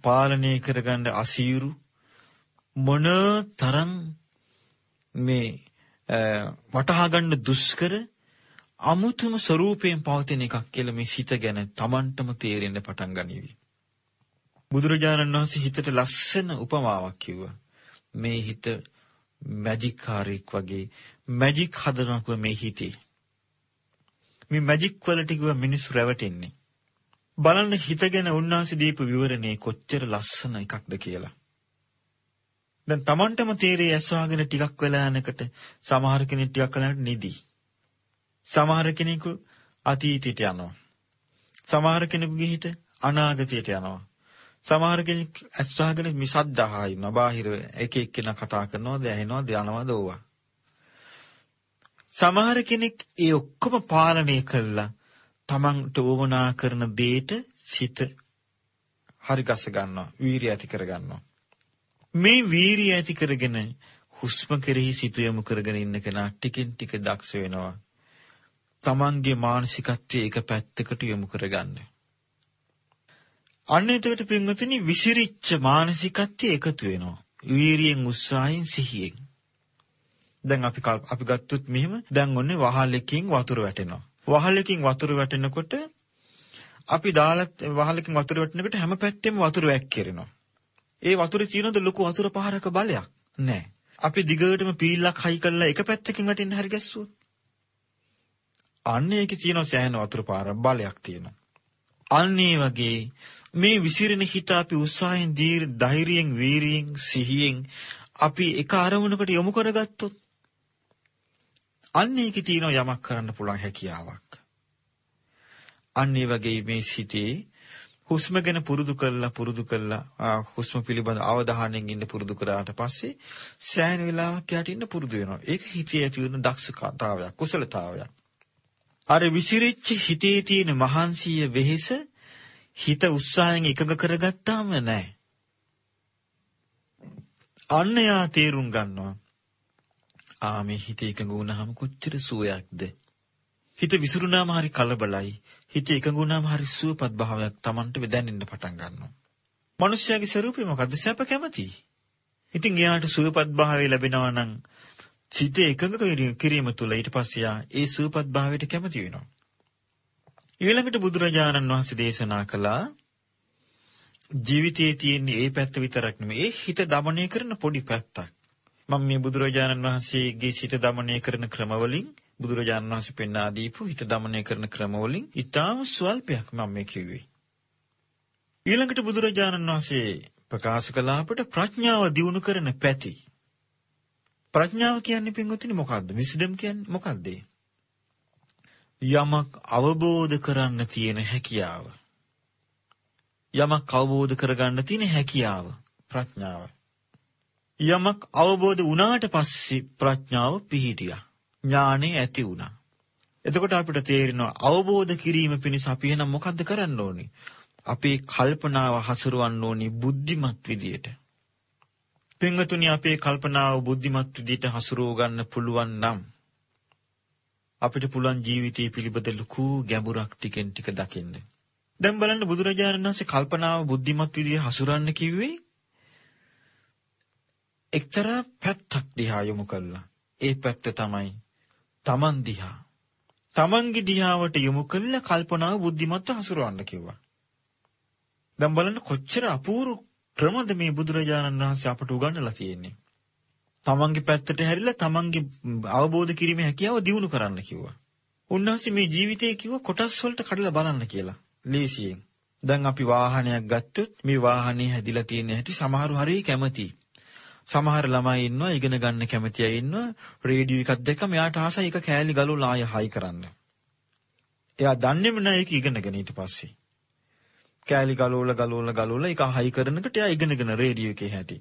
පාලනය කරගන්න අසීරු මොන තරම් මේ වටහා ගන්න දුෂ්කර අමුතුම ස්වરૂපයෙන් පවතින එකක් කියලා මේ සිත ගැන Tamanටම තේරෙන්න පටන් ගනීවි. බුදුරජාණන් වහන්සේ හිතට ලස්සන උපමාවක් කිව්වා. මේ හිත මැජික් කාරෙක් වගේ මැජික් හදනකොට මේ හිතේ. මේ මැජික් වලට කිව්ව මිනිස්සු රැවටෙන්නේ. බලන්න හිතගෙන උන්වහන්සේ දීපු විවරණේ කොච්චර ලස්සන එකක්ද කියලා. දැන් Tamanටම තේරෙයි ඇස්වාගෙන ටිකක් වෙලා යනකොට සමහර කෙනෙක් ටිකක් වෙලාට නිදි. සමහර කෙනෙකු අතීතයට යනවා. සමහර කෙනෙකුගේ හිත අනාගතයට යනවා. සමහර කෙනෙක් ඇස්වාගෙන මේ සද්දාහා ඉන්නවා. බාහිර එක එක්කෙනා කතා කරනවාද ඇහෙනවද යනවද ඕවා. සමහර කෙනෙක් ඒ ඔක්කොම පාලනය කළා තමන්ට වමනා කරන දේට සිත හරි ගස ගන්නවා වීරිය ඇති කර ගන්නවා මේ වීරිය ඇති කරගෙන හුස්ම කෙරෙහි සිත යොමු කරගෙන ඉන්න කෙනා ටිකෙන් ටික දක්ෂ වෙනවා තමන්ගේ මානසිකත්වයේ එක පැත්තකට යොමු කරගන්න අන්න එතකොට පින්වතුනි විසිරිච්ච මානසිකත්වය එකතු වෙනවා වීරියෙන් උත්සාහයෙන් සිහියෙන් දැන් අපි අපි ගත්තොත් මෙහෙම දැන් ඔන්නේ වහලකින් වතුර වැටෙනවා වහලකින් වතුර වැටෙනකොට අපි දාලා වහලකින් වතුර වැටෙනකොට හැම පැත්තෙම වතුර වැක්කිරෙනවා. ඒ වතුරේ තියෙනද ලොකු වතුර පහරක බලයක්? නැහැ. අපි දිගටම පීල්ලක් හයි කරලා එක පැත්තකින් වැටෙන්න හරි ගැස්සුවොත්. අන්න ඒකේ තියෙන සෑහෙන වතුර පාර බලයක් තියෙනවා. අන්න වගේ මේ විසිරෙන හිත අපි උත්සාහයෙන් ධෛර්යයෙන් වීරියෙන් සිහියෙන් අපි එක අරමුණකට යොමු කරගත්තොත් අන්න ඒකේ තියෙන යමක් කරන්න පුළුවන් හැකියාවක්. අන්න ඒ වගේ මේ සිතේ හුස්ම ගැන පුරුදු කරලා පුරුදු කරලා හුස්ම පිළිබඳ අවධානයෙන් ඉන්න පුරුදු කරාට පස්සේ සෑහෙන වෙලාවක් යට ඉන්න පුරුදු වෙනවා. ඒක හිතේ ඇති වෙන දක්ෂතාවයක්, කුසලතාවයක්. අර විසිරිච්ච හිතේ තියෙන මහන්සිය වෙහෙස හිත උත්සාහයෙන් එකඟ කරගත්තාම නෑ. අන්න යා තේරුම් ගන්නවා. ආ මේ හිත එකඟ වුණාම කොච්චර සුවයක්ද? හිත විසිරුණාම හරි කලබලයි. හිත එකඟ වුණාම හරි සුවපත් භාවයක් Tamanට දැනෙන්න පටන් ගන්නවා. මිනිස්යාගේ ස්වરૂපය මොකද්ද? සැප කැමති. ඉතින් එයාට සුවපත් භාවය ලැබෙනවා නම් සිත එකඟ කිරීම තුළ ඊට පස්සෙ ඒ සූපත් භාවයට කැමති වෙනවා. ඊළඟට බුදුරජාණන් වහන්සේ දේශනා කළා ජීවිතයේ තියෙන ඒ පැත්ත විතරක් නෙමෙයි ඒ හිත দমনය කරන පොඩි පැත්තක්. මම මේ බුදුරජාණන් වහන්සේගේ හිත দমনය කරන ක්‍රමවලින් බුදුරජාණන් වහන්සේ පෙන්වා දීපු හිත দমনය කරන ක්‍රමවලින් ඊටාම ස්වල්පයක් මම මේ කිව්වේ. ඊළඟට බුදුරජාණන් වහන්සේ ප්‍රකාශ කළ අපට ප්‍රඥාව දියුණු කරන පැති ප්‍රඥාව කියන්නේ පින්වතුනි මොකද්ද? විස්ඩම් කියන්නේ මොකද්ද? යමක් අවබෝධ කරන්න තියෙන හැකියාව. යමක් අවබෝධ කරගන්න තියෙන හැකියාව ප්‍රඥාව. යමක් අවබෝධ වුණාට පස්සේ ප්‍රඥාව පිහිටියා. ඥානෙ ඇති වුණා. එතකොට අපිට තේරෙනවා අවබෝධ කිරීම පිණිස අපි එහෙනම් මොකද්ද කරන්න ඕනේ? අපේ කල්පනාව හසුරවන්න ඕනේ බුද්ධිමත් විදියට. පින්වතුනි අපේ කල්පනාව බුද්ධිමත් විදියට හසුරව ගන්න පුළුවන් නම් අපිට පුළුවන් ජීවිතය පිළිබඳ ලොකු ගැඹුරක් ටිකෙන් ටික දකින්න. දැන් බලන්න බුදුරජාණන් වහන්සේ කල්පනාව බුද්ධිමත් විදියට හසුරන්න කිව්වේ එක්තරා පැත්තක් දිහා යොමු කළා. ඒ පැත්ත තමයි තමන් දිහා. තමන්ගේ දිහාවට යොමු කළ කල්පනාව බුද්ධිමත්ව හසුරවන්න කිව්වා. දැන් බලන්න කොච්චර අපූර්ව ක්‍රමද මේ බුදුරජාණන් වහන්සේ අපට උගන්වලා තියෙන්නේ. තමන්ගේ පැත්තට හැරිලා තමන්ගේ අවබෝධ කිරීමේ හැකියාව දියුණු කරන්න කිව්වා. උන්වහන්සේ මේ ජීවිතයේ කිව්ව කොටස් වලට කඩලා බලන්න කියලා. ලේසියෙන්. දැන් අපි වාහනයක් ගත්තොත් මේ වාහනේ හැදිලා තියෙන හැටි සමහරු හරිය කැමතියි. සමහර ළමයි ඉන්නවා ඉගෙන ගන්න කැමති අය ඉන්නවා රේඩියෝ එකක් දැක්කම එයාට ආසයි එක කෑලි ගලවලා ආය හයි කරන්න. එයා දන්නේම නැහැ ඒක ඉගෙනගෙන ඊට පස්සේ. කෑලි ගලවලා ගලවලා ගලවලා ඒක හයි කරනකොට එයා ඉගෙනගෙන රේඩියෝ එකේ හැටි.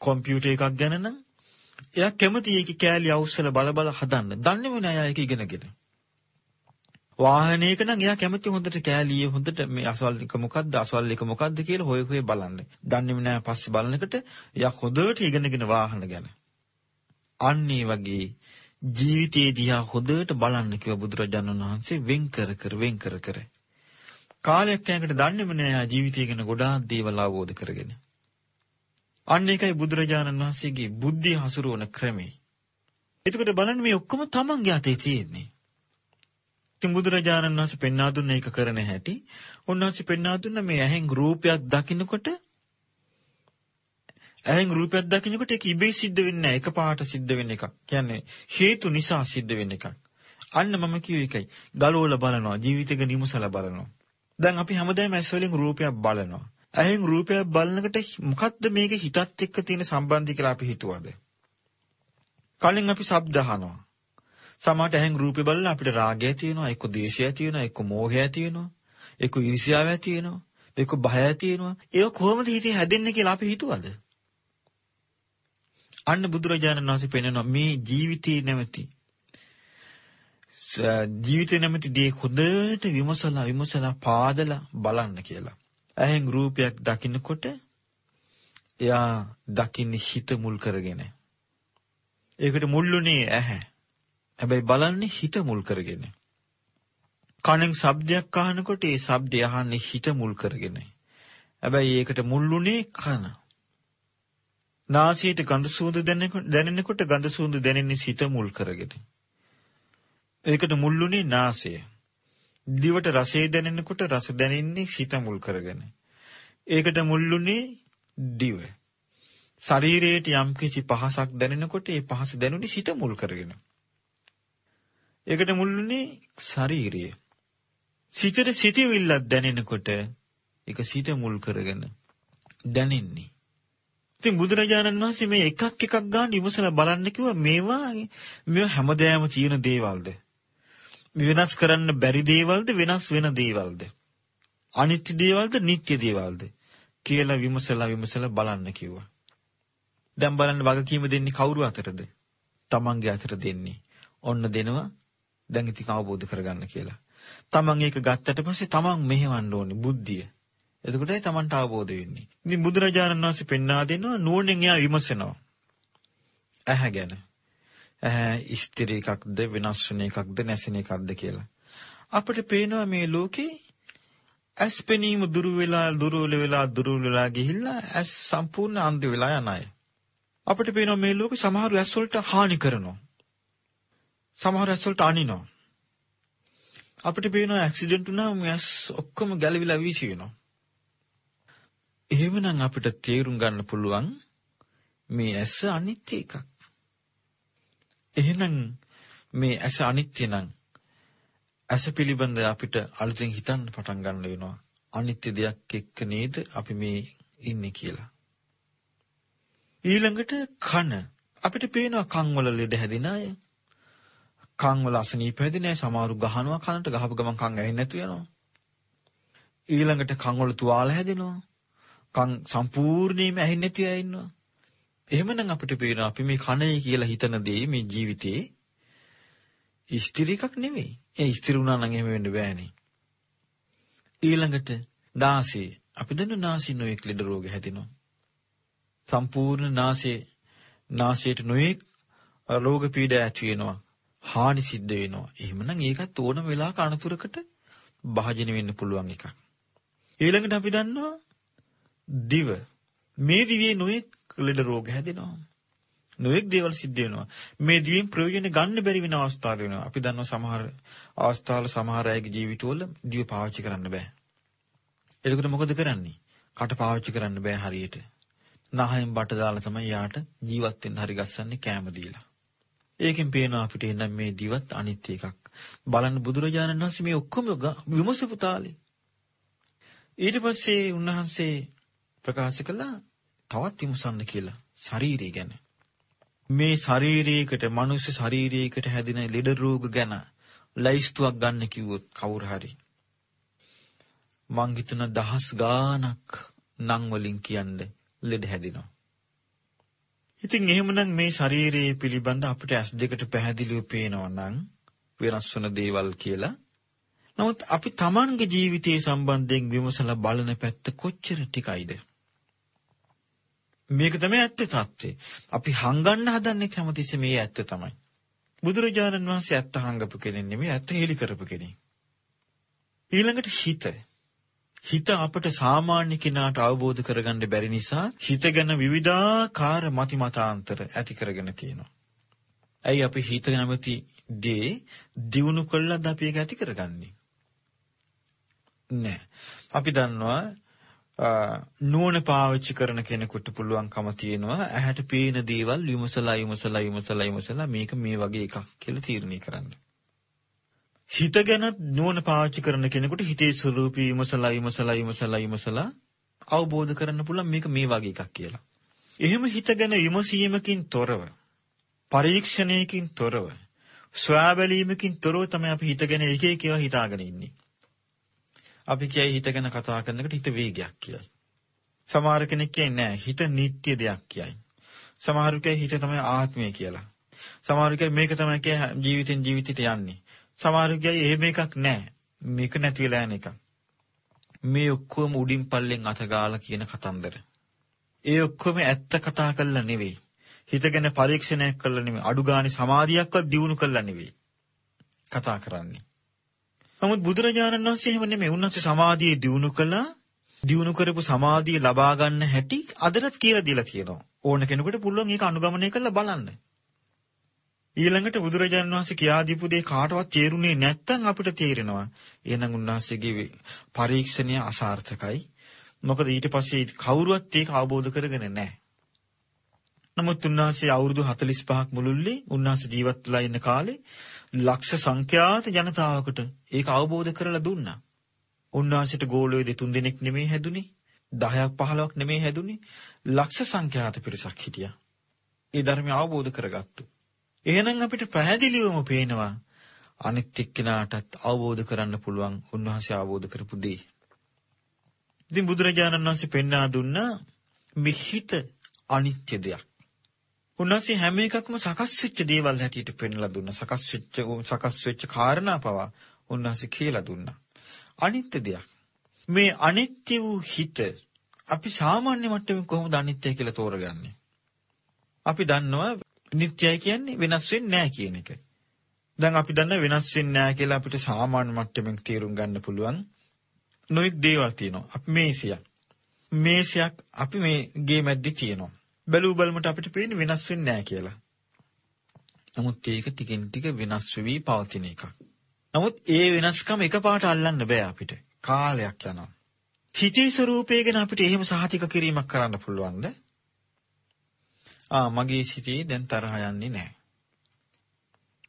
කම්පියුටර් එකක් ගැන නම් එයා කැමති ඒක කෑලි අවුස්සලා බල බල හදන්න. දන්නේම නැහැ එයා ඒක ඉගෙනගෙන. වාහනයක නම් එයා කැමති හොඳට කෑලිය හොඳට මේ අසවල් එක මොකද්ද අසවල් එක මොකද්ද කියලා හොය හොය බලන්න. දන්නේම නැහැ පස්සේ බලනකොට එයා හොඳට ඉගෙනගෙන වාහන ගැන. අන්න වගේ ජීවිතයේ දිහා හොඳට බලන්න කිව්ව බුදුරජාණන් වහන්සේ වෙන් කර කර වෙන් කර කර. කාලයක් යනකොට දන්නේම නැහැ ජීවිතය ගැන ගොඩාක් දේවල් අවබෝධ කරගෙන. අන්න ඒකයි බුදුරජාණන් වහන්සේගේ බුද්ධිය හසුරුවන ක්‍රමය. එතකොට බලන්න මේ ඔක්කොම තමන්ගේ අතේ තියෙන්නේ. ඉතින් බුදුරජාණන් වහන්සේ පෙන්වා දුන්න එක කරන හැටි උන්වහන්සේ පෙන්වා දුන්න මේ ඇහෙන් රූපයක් දකින්නකොට ඇහෙන් රූපයක් දකින්නකොට ඒක ඉබේ සිද්ධ වෙන්නේ නැහැ එකපාරට සිද්ධ වෙන එකක්. කියන්නේ හේතු නිසා සිද්ධ වෙන එකක්. අන්න මම කියුවේ ඒකයි. ගලවලා බලනවා ජීවිතේක නිමුසලා බලනවා. දැන් අපි හැමදාම ඇස් වලින් රූපයක් බලනවා. ඇහෙන් රූපයක් බලනකොට මොකද්ද මේකේ හිතත් එක්ක තියෙන සම්බන්ධය කියලා අපි හිතුවද? කලින් අපි ශබ්ද අහනවා. සමහරට ඇහෙන් රූපේ බලලා අපිට රාගය ඇති වෙනවා, එක්ක ද්වේෂය ඇති වෙනවා, එක්ක මෝහය ඇති වෙනවා, එක්ක ඊර්ෂ්‍යාව ඇති වෙනවා, එක්ක බය ඇති වෙනවා. ඒක කොහොමද හිතේ හැදෙන්නේ කියලා අපි හිතුවද? අන්න බුදුරජාණන් වහන්සේ පෙන්වනවා මේ ජීවිතේ නැමැති ජීවිතේ නැමැති දේ හොඳට විමසලා විමසලා පාදලා බලන්න කියලා. ඇහෙන් රූපයක් දකින්නකොට එයා දකින්නේ හිත මුල් කරගෙන. ඒකට මුල්ුනේ ඇහැ. හැබැයි බලන්නේ හිත මුල් කරගෙන. කනෙන් ශබ්දයක් අහනකොට ඒ ශබ්දය අහන්නේ හිත මුල් කරගෙන. හැබැයි ඒකට මුල්ුනේ කන. නාසයට ගඳ සුවඳ දැනෙනකොට ගඳ සුවඳ දැනෙන්නේ සිත මුල් කරගෙන. ඒකට මුල්ුනේ නාසය. දිවට රසය දැනෙනකොට රස දැනෙන්නේ සිත මුල් කරගෙන. ඒකට මුල්ුනේ දිව. ශරීරයට යම්කිසි පහසක් දැනෙනකොට ඒ පහස දැනුනේ සිත මුල් කරගෙන. ඒකට මුල්ුනේ ශරීරය. සිතට සිතවිල්ලක් දැනෙනකොට ඒක සිත මුල් කරගෙන දැනෙන්නේ. ඉතින් බුදුරජාණන් වහන්සේ මේ එකක් එකක් ගන්න ඉවසලා බලන්න කිව්වා මේවා මේවා හැමදේම තියෙන දේවල්ද? වෙනස් කරන්න බැරි දේවල්ද වෙනස් වෙන දේවල්ද? අනිත්‍ය දේවල්ද නිට්ටය දේවල්ද කියලා විමසලා විමසලා බලන්න කිව්වා. දැන් බලන්න වගකීම දෙන්නේ කවුරු අතරද? තමන්ගේ අතර දෙන්නේ. ඔන්න දෙනවා දැන් ඉතින් අවබෝධ කරගන්න කියලා. තමන් ඒක ගත්තට පස්සේ තමන් මෙහෙවන්න ඕනේ බුද්ධිය. එතකොටයි තමන්ට අවබෝධ වෙන්නේ. ඉතින් බුදුරජාණන් වහන්සේ පෙන්වා දෙනවා නුවණින් එයා විමසනවා. ඇහැ ගැන. ඇහැ ස්ථිර එකක්ද වෙනස් වෙන එකක්ද නැසෙන එකක්ද කියලා. අපිට පේනවා මේ ලෝකේ ඇස් පෙනීම දුරු වෙලා දුර්වල වෙලා දුර්වල වෙලා ගිහිල්ලා ඇස් සම්පූර්ණ අන්ධ වෙලා යන අය. අපිට පේනවා මේ ලෝකේ සමහර ඇස් වලට හානි කරනවා. සමහර ඇස් වලට අනිනවා. අපිට පේනවා ඇක්සිඩන්ට් වුණාම ඇස් ඔක්කොම ගැලවිලා වීසි වෙනවා. එහෙමනම් අපිට තේරුම් ගන්න පුළුවන් මේ ඇස අනිත්‍ය එකක්. එහෙනම් මේ ඇස අනිත්‍ය නම් ඇස පිළිබඳ අපිට අලුතෙන් හිතන්න පටන් ගන්න වෙනවා. අනිත්‍ය දෙයක් එක්ක නේද අපි මේ ඉන්නේ කියලා. ඊළඟට කන අපිට පේනවා කන් වල ලෙඩ හැදින අය. කන් වල අසනීප හැදින අය සමහරු ගහනවා කනට ගහපු ගමන් කන් ඇහෙන්නේ නැතු වෙනවා. ඊළඟට කන් වල තුවාල හැදෙනවා. කන් සම්පූර්ණයෙන්ම ඇහෙන්නේ නැති අය ඉන්නවා. එහෙමනම් අපිට පේනවා අපි මේ කණේ කියලා හිතන දේ මේ ජීවිතේ ස්ථිර එකක් නෙමෙයි. ඒ ස්ථිර වුණා නම් එහෙම වෙන්න බෑනේ. ඊළඟට නාසය. අපි දන්න නාසය නොයෙක් ලෙඩ රෝග හැදෙනවා. සම්පූර්ණ නාසයේ නාසයට නොයෙක් රෝග පීඩා ඇති වෙනවා. හානි සිද්ධ වෙනවා. එහෙමනම් ඒකත් ඕනම වෙලාවක අනතුරකට භාජනය වෙන්න පුළුවන් එකක්. ඊළඟට අපි දන්නවා දිව මේ දිවේ නොයෙක් ලෙඩ රෝග හැදෙනවා. නොයෙක් දේවල් සිද්ධ වෙනවා. මේ දිවෙන් ප්‍රයෝජන ගන්න බැරි වෙන අවස්ථා වෙනවා. අපි දන්නවා සමහර අවස්ථාවල සමහර අයගේ ජීවිතවල දිව පාවිච්චි කරන්න බෑ. එතකොට මොකද කරන්නේ? කට පාවිච්චි කරන්න බෑ හරියට. නහයෙන් බට දාලා තමයි යාට ජීවත් වෙන්න හරි ගස්සන්නේ කැම දීලා. ඒකෙන් පේනවා අපිට එනම් මේ දිවත් අනිත්‍ය එකක්. බලන්න බුදුරජාණන් වහන්සේ මේ ඔක්කොම විමසපු තාලේ. ඊට පස්සේ උන්වහන්සේ ප්‍රකාශ කළා තවත් විමසන්න කියලා ශරීරය ගැන. මේ ශරීරයකට මනුෂ්‍ය ශරීරයකට හැදෙන ලෙඩ රෝග ගැන ලයිස්තුවක් ගන්න කිව්වොත් කවුරු හරි මං හිතන දහස් ගාණක් නම් වලින් කියන්නේ ලෙඩ හැදෙනවා. ඉතින් එහෙමනම් මේ ශරීරයේ පිළිබඳ අපිට ඇස් දෙකට පැහැදිලිව පේනවා නම් වෙනස් වෙන දේවල් කියලා නමුත් අපි Tamanගේ ජීවිතයේ සම්බන්ධයෙන් විමසලා බලන පැත්ත කොච්චර ටිකයිද? මේක තමයි ඇත්ත తත්වේ. අපි හංගන්න හදන්නේ හැමතිස්සෙම මේ ඇත්ත තමයි. බුදුරජාණන් වහන්සේ ඇත්ත හංගපු කෙනෙක් නෙමෙයි ඇත්ත හෙලි කරපු කෙනෙක්. ඊළඟට හිත. හිත අපට සාමාන්‍ය කෙනාට අවබෝධ කරගන්න බැරි නිසා හිත ගැන විවිධාකාර මතිමතාන්තර ඇති කරගෙන තියෙනවා. ඇයි අපි හිත නැමැති දේ දිනු කළාද අපි ඒක ඇති කරගන්නේ? නෑ. අපි දන්නවා නුවණ පාවිච්චි කරන කෙනෙකුට පුළුවන්කම තියෙනවා ඇහැට පේන දේවල් විමසලා විමසලා විමසලා විමසලා මේක මේ වගේ එකක් කියලා තීරණය කරන්න. හිත ගැන නුවණ පාවිච්චි කරන කෙනෙකුට හිතේ ස්වરૂපී විමසලා විමසලා විමසලා විමසලා අවබෝධ කරන්න පුළුවන් මේක මේ වගේ එකක් කියලා. එහෙම හිත ගැන විමසීමකින් තොරව පරීක්ෂණයකින් තොරව සොයා බැලීමකින් තොරව තමයි අපි හිත ගැන එක එක ඒවා හිතාගෙන ඉන්නේ. අපි කියයි හිත ගැන කතා කරනකොට හිත වේගයක් කියයි. සමහර කෙනෙක් කියන්නේ නෑ හිත නිට්ටය දෙයක් කියයි. සමහරු කියයි හිත තමයි ආත්මය කියලා. සමහරු කියයි මේක තමයි කිය ජීවිතෙන් ජීවිතයට යන්නේ. සමහරු කියයි එහෙම එකක් නෑ. මේක නැති වෙලා යන එකක්. මේ ඔක්කොම උඩින් පල්ලෙන් අතගාලා කියන කතන්දර. ඒ ඔක්කොම ඇත්ත කතා කරලා නෙවෙයි. හිතගෙන පරීක්ෂණයක් කරලා නෙවෙයි. අඩු ගානේ සමාධියක්වත් දියුණු කරලා නෙවෙයි. කතා කරන්නේ. නමුත් බුදුරජාණන් වහන්සේ එහෙම නෙමෙයි. උන්වහන්සේ සමාධිය දියුණු කළා. දියුණු කරපු සමාධිය ලබා ගන්න හැටි අදටත් කියලා දීලා තියෙනවා. ඕන කෙනෙකුට පුළුවන් ඒක අනුගමනය කරලා බලන්න. ඊළඟට බුදුරජාණන් වහන්සේ කියා දීපු දේ කාටවත් තේරුනේ නැත්නම් අපිට තේරෙනවා. එහෙනම් උන්වහන්සේගේ පරීක්ෂණය අසාර්ථකයි. මොකද ඊට පස්සේ කවුරුවත් ඒක අවබෝධ කරගෙන නැහැ. නමුත් උන්වහන්සේ අවුරුදු 45ක් මුළුල්ලේ උන්වහන්සේ ජීවත් වෙලා ඉන්න කාලේ ලක්ෂ සංඛ්‍යාත ජනතාවකට ඒක අවබෝධ කරලා දුන්නා. උන්වහන්සේට ගෝලයේ දෙතුන් දෙනෙක් නෙමෙයි හැදුනේ 10ක් 15ක් නෙමෙයි හැදුනේ ලක්ෂ සංඛ්‍යාත පිරිසක් හිටියා. ඒ ධර්මය අවබෝධ කරගත්තු. එහෙනම් අපිට පැහැදිලිවම පේනවා අනිත් එක්කෙනාටත් අවබෝධ කරන්න පුළුවන් උන්වහන්සේ අවබෝධ කරපු දේ. ඉතින් බුදුරජාණන් වහන්සේ පෙන්වා දුන්නා මිහිත අනිත්‍ය දෙයක්. උන්වහන්සේ හැම එකක්ම සකස් වෙච්ච දේවල් හැටියට පෙන්ලා දුන්නා. සකස් වෙච්ච සකස් වෙච්ච කාරණා පවා උන්වහන්සේ කියලා දුන්නා. අනිත්‍ය දෙයක්. මේ අනිත්‍ය වූ හිත අපි සාමාන්‍ය මට්ටමින් කොහොමද අනිත්‍ය කියලා තෝරගන්නේ? අපි දන්නවා නිට්ටයයි කියන්නේ වෙනස් වෙන්නේ නැහැ කියන එක. දැන් අපි දන්න වෙනස් වෙන්නේ නැහැ කියලා අපිට සාමාන්‍ය මට්ටමින් තේරුම් ගන්න පුළුවන්. නොයෙක් දේවල් තියෙනවා. අපි මේසයක්. මේසයක් අපි මේ ගේ මැද්දේ තියෙනවා. බැලූ බලමට අපිට පේන්නේ වෙනස් වෙන්නේ නැහැ කියලා. නමුත් ඒක ටිකෙන් ටික වෙනස් වෙවි පවතින එකක්. නමුත් ඒ වෙනස්කම එකපාරට අල්ලන්න බෑ අපිට. කාලයක් යනවා. හිතේ ස්වરૂපය ගැන අපිට එහෙම සහතික කිරීමක් කරන්න පුළුවන්ද? ආ මගේ සිතේ දැන් තරහ යන්නේ නැහැ.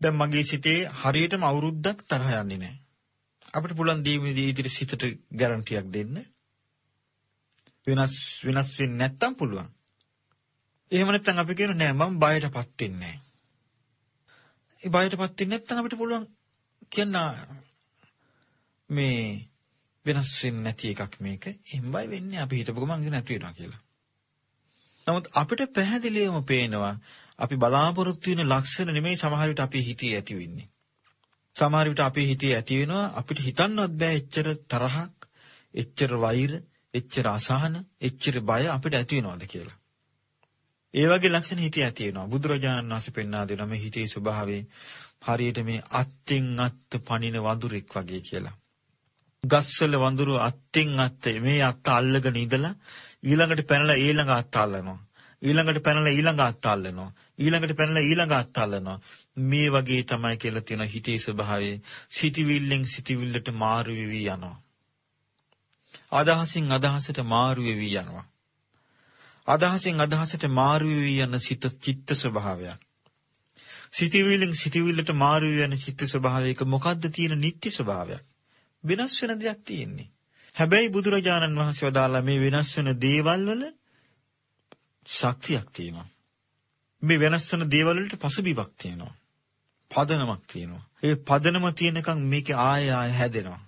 දැන් මගේ සිතේ හරියටම අවුරුද්දක් තරහ යන්නේ නැහැ. අපිට පුළුවන් දීවිදී ඉදිරි සිතට ගැරන්ටියක් දෙන්න. වෙනස් වෙනස් වෙන්නේ නැත්තම් පුළුවන්. එහෙම නැත්නම් අපි කියනවා නෑ මම බයටපත් වෙන්නේ නෑ. ඒ බයටපත් වෙන්නේ නැත්නම් අපිට පුළුවන් කියන්න මේ වෙනස් වෙන්නේ නැති එකක් මේක. එහෙම බය වෙන්නේ අපි හිතපු ගමන් නැති වෙනවා කියලා. නමුත් අපිට පැහැදිලිවම පේනවා අපි බලාපොරොත්තු වෙන ලක්ෂණ නෙමෙයි සමහර විට අපේ හිතේ ඇති වෙන්නේ. සමහර විට අපේ හිතේ ඇති වෙනවා අපිට හිතන්නවත් බෑ එච්චර තරහක්, එච්චර වෛර, එච්චර අසහන, එච්චර බය අපිට ඇති වෙනවද කියලා. ඒ වගේ ලක්ෂණ හිතේ ඇති වෙනවා. බුදුරජාණන් වහන්සේ පෙන්වා දෙනවා මේ හිතේ ස්වභාවය හරියට මේ අත්ෙන් අත්ත පනින වඳුරෙක් වගේ කියලා. ගස්වල වඳුරු අත්ෙන් අත්ත මේ අත්ත අල්ලගෙන ඉඳලා ඊළඟට පැනලා ඊළඟ අත්ත අල්ලනවා. ඊළඟට පැනලා ඊළඟ අත්ත අල්ලනවා. ඊළඟට පැනලා ඊළඟ අත්ත අල්ලනවා. මේ වගේ තමයි කියලා තියෙන හිතේ ස්වභාවය. සිටිවිල්ලෙන් සිටිවිල්ලට මාරු වෙවි යනවා. අදහසින් අදහසට මාරු වෙවි යනවා. අදහසින් අදහසට මාරු වී යන සිත චිත්ත ස්වභාවයක්. සිතවිල්ලෙන් සිතවිල්ලට මාරු යන චිත්ත ස්වභාවයක මොකද්ද තියෙන නිත්‍ය ස්වභාවයක්? වෙනස් වෙන දෙයක් තියෙන්නේ. හැබැයි බුදුරජාණන් වහන්සේ වදාලා මේ වෙනස් වෙන දේවල් වල ශක්තියක් තියෙනවා. මේ වෙනස් වෙන දේවල් වලට පසුබිමක් තියෙනවා. පදනමක් තියෙනවා. ඒ පදනම තියෙනකන් මේකේ ආය ආය හැදෙනවා.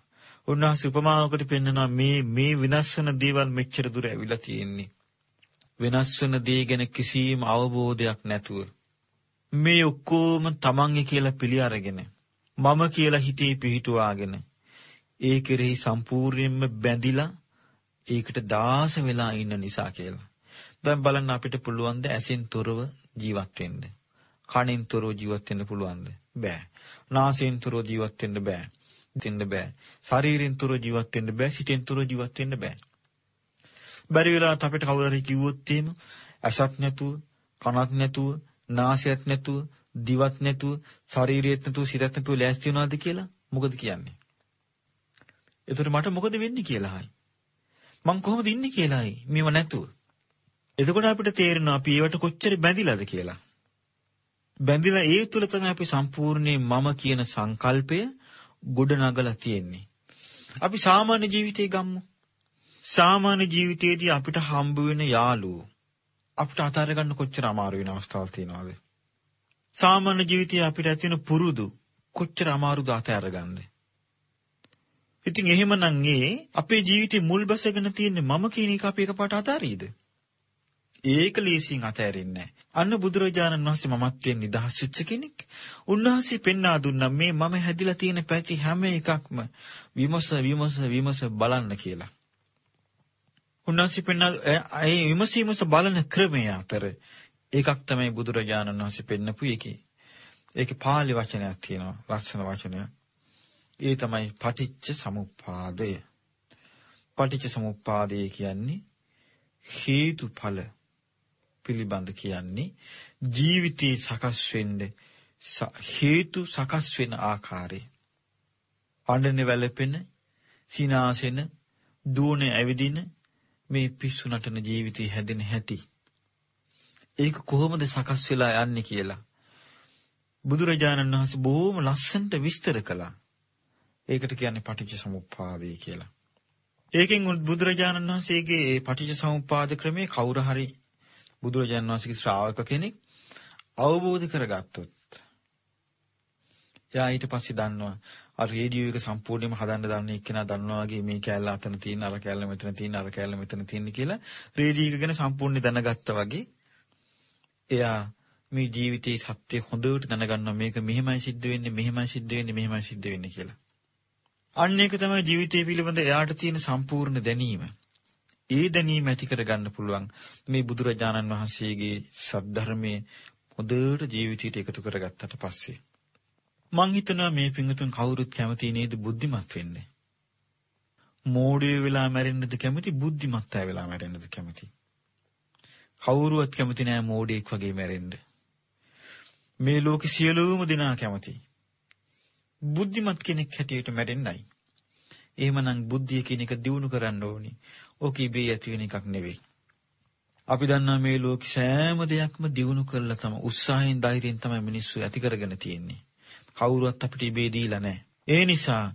උන්වහන්සේ උපමාවකට පෙන්නනවා මේ මේ විනාශ වෙන දේවල් මෙච්චර දුර ඇවිල්ලා තියෙන්නේ. වෙනස් වෙන දේ ගැන කිසිම අවබෝධයක් නැතුව මේ ඔක්කොම තමන්ගේ කියලා පිළි අරගෙන මම කියලා හිතේ පිහිටුවාගෙන ඒ කෙරෙහි සම්පූර්ණයෙන්ම බැඳිලා ඒකට දාස වෙලා ඉන්න නිසා කියලා. දැන් බලන්න අපිට පුළුවන් ද ඇසෙන් තොරව ජීවත් වෙන්න. කනෙන් තොරව ජීවත් වෙන්න පුළුවන්ද? බෑ. නාසයෙන් තොරව ජීවත් වෙන්න බෑ. වෙන්න බෑ. ශරීරයෙන් තොරව ජීවත් වෙන්න බෑ. සිතෙන් තොරව ජීවත් වෙන්න බෑ. බැරි වෙලාවට අපිට කවුරු හරි කිව්වොත් එහෙම ඇසක් නැතුව, කනක් නැතුව, නාසයක් නැතුව, දිවක් නැතුව, ශරීරයක් නැතුව, සිතක් නැතුව ලෑස්ති වෙනවද කියලා මොකද කියන්නේ? එතකොට මට මොකද වෙන්නේ කියලායි. මං කොහොමද ඉන්නේ කියලායි. මේව නැතුව. එතකොට අපිට තේරෙනවා අපි ඒවට කොච්චර බැඳිලාද කියලා. බැඳිලා ඒ තුල තමයි අපි සම්පූර්ණයෙන් මම කියන සංකල්පය ගොඩ නගලා තියෙන්නේ. අපි සාමාන්‍ය ජීවිතේ ගම්මු. සාමාන්‍ය ජීවිතයේදී අපිට හම්බ වෙන යාළුවෝ අපිට අතාර ගන්න කොච්චර අමාරු වෙන අවස්ථාවල් තියෙනවද? සාමාන්‍ය ජීවිතයේ අපිට ඇති වෙන පුරුදු කොච්චර අමාරුද අතාර ගන්න. ඉතින් එහෙමනම් ඒ අපේ ජීවිතේ මුල් බැසගෙන තියෙන මම කියන එක අපි එකපාරට අතාරීද? ඒක ලීසින් අතෑරෙන්නේ අන්න බුදුරජාණන් වහන්සේ මමත්වයෙන් නිදහස් වෙච්ච කෙනෙක්. උන්වහන්සේ පෙන්වා දුන්නා මේ මම හැදිලා තියෙන පැති හැම එකක්ම විමස විමස විමස බලන්න කියලා. උන්වහන්සේ පෙන්නා ඒ විමසීමස බලන ක්‍රමය අතර එකක් තමයි බුදුරජාණන් වහන්සේ පෙන්නපු එකේ. ඒකේ පාලි වචනයක් තියෙනවා ලස්සන වචනයක්. ඒ තමයි පටිච්ච සමුප්පාදය. පටිච්ච සමුප්පාදය කියන්නේ හේතුඵල පිළිබඳ කියන්නේ ජීවිතේ සකස් වෙන්න හේතු සකස් වෙන ආකාරය. අඬන වැළපෙන, සිනාසෙන, දුවන ඇවිදින මේ පිස්සු නටන ජීවිතේ හැදෙන හැටි. ඒක කොහොමද සකස් වෙලා යන්නේ කියලා බුදුරජාණන් වහන්සේ බොහොම ලස්සනට විස්තර කළා. ඒකට කියන්නේ පටිච්ච සමුප්පාදය කියලා. ඒකෙන් බුදුරජාණන් වහන්සේගේ මේ පටිච්ච සමුප්පාද ක්‍රමයේ කවුරු හරි බුදුරජාණන් වහන්සේගේ ශ්‍රාවක කෙනෙක් අවබෝධ කරගත්තොත් එයා ඊට පස්සේ දන්නවා අර රේඩියෝ එක සම්පූර්ණයෙන්ම හදන්න දන්න එක්කෙනා දන්නවා වගේ මේ කෑල්ල අතන තියෙන අර කෑල්ල මෙතන තියෙන අර කෑල්ල මෙතන තියෙන කියලා රේඩියෝ එක ගැන සම්පූර්ණ දැනගත්තා වගේ එයා මේ ජීවිතයේ සත්‍ය හොඳට දැනගන්නවා මේක මෙහෙමයි සිද්ධ වෙන්නේ මෙහෙමයි සිද්ධ වෙන්නේ මෙහෙමයි සිද්ධ වෙන්නේ කියලා. අන්න ඒක තමයි ජීවිතය පිළිබඳ එයාට තියෙන සම්පූර්ණ දැනීම. ඒ දැනීම ඇති කරගන්න පුළුවන් මේ බුදුරජාණන් වහන්සේගේ සද්ධර්මයේ හොඳට ජීවිතයට එකතු කරගත්තට පස්සේ. මං හිතනවා මේ පිංගුතුන් කවුරුත් කැමති නේද බුද්ධිමත් වෙන්න. මෝඩය වෙලා මැරෙන්නද කැමති බුද්ධිමත් අය වෙලා මැරෙන්නද කැමති. කවුරුවත් කැමති නෑ මෝඩයෙක් වගේ මැරෙන්න. මේ ලෝකෙ සියලුම දෙනා කැමති. බුද්ධිමත් කෙනෙක් හැටියට මැරෙන්නයි. එහෙමනම් බුද්ධිය කියන එක දිනු කරන්න ඕනි. ඕක ඉබේ ඇති වෙන එකක් නෙවෙයි. අපි දන්නා මේ ලෝක සෑම දෙයක්ම දිනු කරලා තම උත්සාහයෙන් ධෛර්යයෙන් තමයි මිනිස්සු ඇති කරගෙන තියෙන්නේ. කවුරුවත් අපිට ඉබේ දීලා නැහැ. ඒ නිසා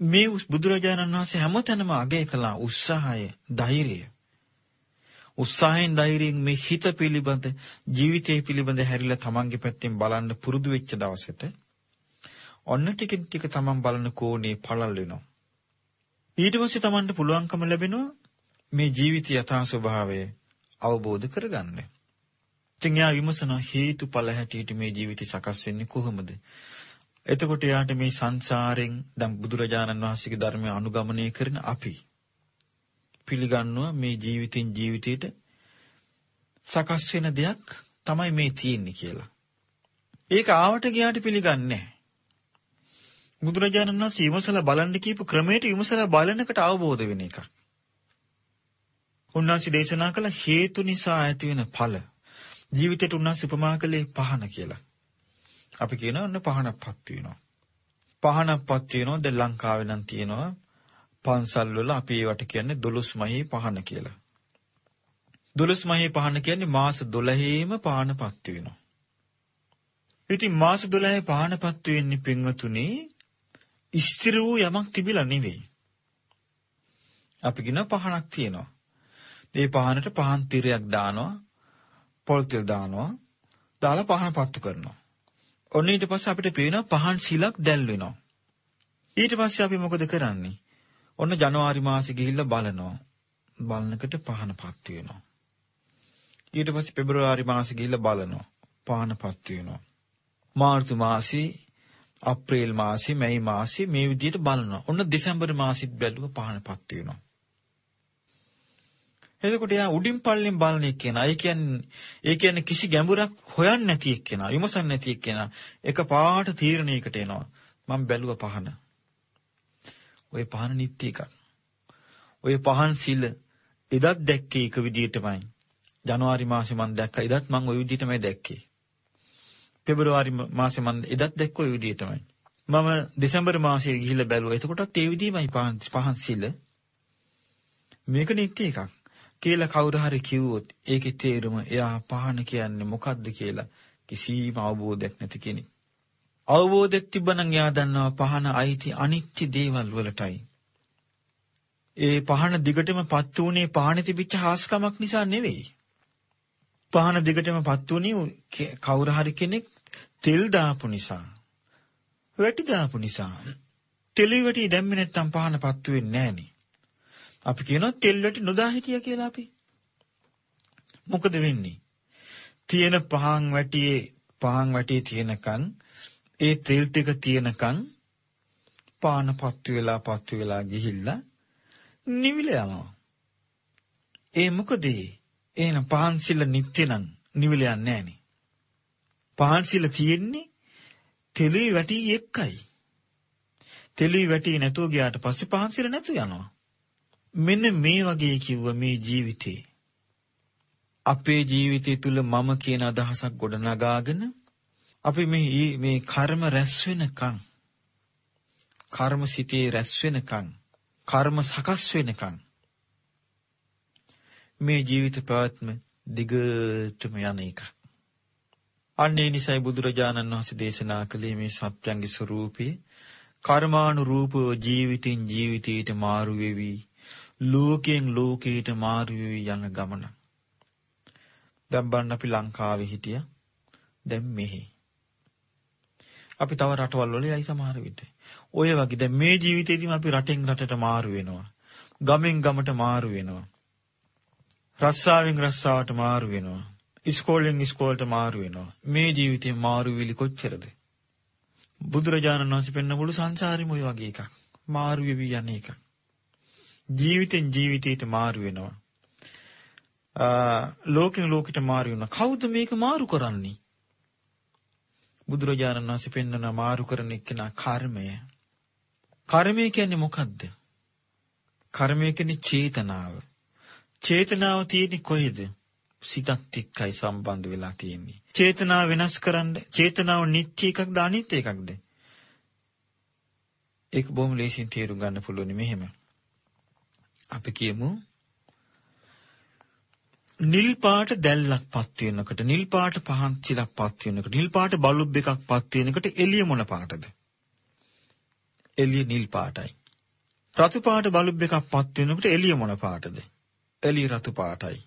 මේ බුදුරජාණන් වහන්සේ හැමතැනම අගය කළා උත්සාහය, ධෛර්යය. උත්සාහයෙන් ධෛර්යයෙන් මේ හිත පිළිබඳ ජීවිතය පිළිබඳ හැරිලා තමන්ගේ පැත්තෙන් බලන්න පුරුදු වෙච්ච දවසට ඔන්න ටිකෙන් ටික තමන් බලන කෝණේ පළල් වෙනවා. ඊට පස්සේ තමන්ට පුළුවන්කම ලැබෙනවා මේ ජීවිත යථා ස්වභාවය අවබෝධ කරගන්න. ඉතින් යා විමසන හේතුඵල හැටියට මේ ජීවිතය සකස් වෙන්නේ කොහොමද? එතකොට යාට මේ සංසාරෙන් දැන් බුදුරජාණන් වහන්සේගේ ධර්මය අනුගමනය කරන අපි පිළිගන්නවා මේ ජීවිතින් ජීවිතයට සකස් වෙන දෙයක් තමයි මේ තියෙන්නේ කියලා. ඒක ආවට ගියාට පිළිගන්නේ නැහැ. බුදුරජාණන් වහන්සේ විමසලා බලන්න කියපු ක්‍රමයට විමසලා බලනකට අවබෝධ වෙන එකක්. උන්වහන්සේ දේශනා කළ හේතු නිසා ඇති වෙන ඵල. ජීවිතේට උන්වහන්සේ උපමා කළේ පහන කියලා. අපි කියනවා ඔන්න පහනක්පත් වෙනවා. පහනක්පත් වෙනවා දැන් ලංකාවේ නම් තියෙනවා පන්සල් වල අපි ඒවට කියන්නේ දොළොස් මහේ පහන කියලා. දොළොස් මහේ පහන කියන්නේ මාස 12ෙම පහනපත් වෙනවා. ඉතින් මාස 12 පහනපත් වෙන්නේ පින්වතුනි ස්ථිර වූ යමක් තිබිලා නෙවෙයි. අපි කියන පහනක් තියෙනවා. ඒ පහනට පහන් තිරයක් දානවා, පොල් තෙල් දානවා, දාලා පහන පත්තු කරනවා. ඔන්න ඊට පස්සේ අපිට පේනවා පහන් සිලක් දැල් වෙනවා. ඊට පස්සේ අපි මොකද කරන්නේ? ඔන්න ජනවාරි මාසේ ගිහිල්ලා බලනවා. බලනකොට පහන පත්තු වෙනවා. ඊට පස්සේ පෙබරවාරි මාසේ ගිහිල්ලා බලනවා. පහන පත්තු වෙනවා. මාර්තු මාසේ අප්‍රේල් මාසෙ, මැයි මාසෙ මේ විදිහට බලනවා. ඔන්න දෙසැම්බර් මාසෙත් බැලුවා පහනපත් වෙනවා. එතකොට එයා උඩින් පල්ලෙන් බලන එක්කෙනා. ඒ කියන්නේ ඒ කියන්නේ කිසි ගැඹුරක් හොයන්නේ නැති එක්කෙනා. විමසන්නේ නැති එක්කෙනා. එක පාට තීරණයකට එනවා. මම බැලුවා පහන. ওই පහන නිත්‍ය එකක්. ওই පහන් සිල් එදත් දැක්කේ එක විදිහටමයි. ජනවාරි මාසේ මම දැක්කා. එදත් මම ওই විදිහටමයි දැක්කේ. පෙබරවාරි මාසේ මම එදත් දැක්ක ওই විදිහටමයි. මම දෙසැම්බර් මාසේ ගිහිල්ලා බැලුවා. එතකොටත් ඒ විදිහමයි පහන් පහන් සිල්. මේක නිත්‍ය එකක්. කියලා කවුරු හරි කිව්වොත් ඒකේ තේරුම එයා පහන කියන්නේ මොකද්ද කියලා කිසිම අවබෝධයක් නැති කෙනෙක්. අවබෝධයක් තිබ්බනම් එයා දන්නවා පහන අයිති අනිත්‍ය දේවල් වලටයි. ඒ පහන දිගටම පත් වුණේ පහනේ තිබිච්ච හාස්කමක් නිසා නෙවෙයි. පහන දිගටම පත් වුණේ කවුරු හරි කෙනෙක් තෙල් දාපු නිසා. වැටි දාපු නිසා. තෙලි වැටි දැම්මේ නැත්තම් පහන පත් වෙන්නේ නැහනේ. අපි කියනවා තෙල් වැටි නොදා හිටියා කියලා අපි. මොකද වෙන්නේ? තියෙන පහන් වැටියේ පහන් වැටියේ තියෙනකන් ඒ තෙල් ටික තියෙනකන් පාන පත්තු වෙලා පත්තු වෙලා ගිහිල්ලා නිවිල යනවා. ඒ මොකද එහෙනම් පහන් සිල් නිත්‍ය නම් නිවිල යන්නේ නැහනේ. පහන් සිල් තියෙන්නේ තෙලුයි වැටි එක්කයි. තෙලුයි වැටි නැතුව ගියාට පස්සේ පහන් සිල් නැතු යනවා. මෙන්න මේ වගේ කිව්ව මේ ජීවිතේ අපේ ජීවිතය තුල මම කියන අදහසක් ගොඩනගාගෙන අපි මේ මේ කර්ම රැස් වෙනකන් කර්ම සිටේ රැස් වෙනකන් කර්ම සකස් වෙනකන් මේ ජීවිත පැවැත්ම දිගටම යන එකක්. අන්නේ නිසයි බුදුරජාණන් වහන්සේ දේශනා කළේ මේ සත්‍යංගි ස්වરૂපේ කර්මානුරූපව ජීවිතින් ජීවිතයට මාරු වෙවි ලෝකයෙන් ලෝකයට මාරු වෙවි යන ගමන. දැන් බලන්න අපි ලංකාවේ හිටියා. දැන් මෙහි. අපි තව රටවල් වල යයි සමහර විට. ඔය වගේ දැන් මේ ජීවිතේදීම අපි රටෙන් රටට මාරු වෙනවා. ගමෙන් ගමට මාරු වෙනවා. රස්සාවෙන් රස්සාවට මාරු වෙනවා. ඉස්කෝලෙන් ඉස්කෝලට මාරු වෙනවා. මේ ජීවිතේ මාරු වෙලි කොච්චරද? බුදුරජාණන් වහන්සේ පෙන්න මුළු සංසාරෙම ඔය වගේ එකක්. මාරු වෙවි යන එකක්. ජීවිතෙන් ජීවිතයට මාරු වෙනවා. ලෝකෙන් ලෝකෙට මාරු වෙනවා. කවුද මේක මාරු කරන්නේ? බුදුරජාණන් වහන්සේ පෙන්වන මාරු කරන එක්කෙනා කර්මය. කර්මය කියන්නේ මොකද්ද? කර්මය කියන්නේ චේතනාව. චේතනාව තියෙන්නේ කොහෙද? සිතත් එක්කයි සම්බන්ධ වෙලා තියෙන්නේ. චේතනාව වෙනස් කරන්න චේතනාව නිත්‍ය එකක්ද අනිත්‍ය එකක්ද? ඒක බොහොම ලේසියෙන් තේරුම් ගන්න පුළුවන් මෙහෙම. අපි කියමු නිල් පාට දැල්ලක් පත් වෙනකොට නිල් පාට පහන් චිලක් පත් වෙනකොට නිල් පාට බල්බ් එකක් පත් වෙනකොට එළිය මොන පාටද? එළිය නිල් පාටයි. රතු පාට බල්බ් එකක් පත් වෙනකොට එළිය මොන පාටද? එළිය රතු පාටයි.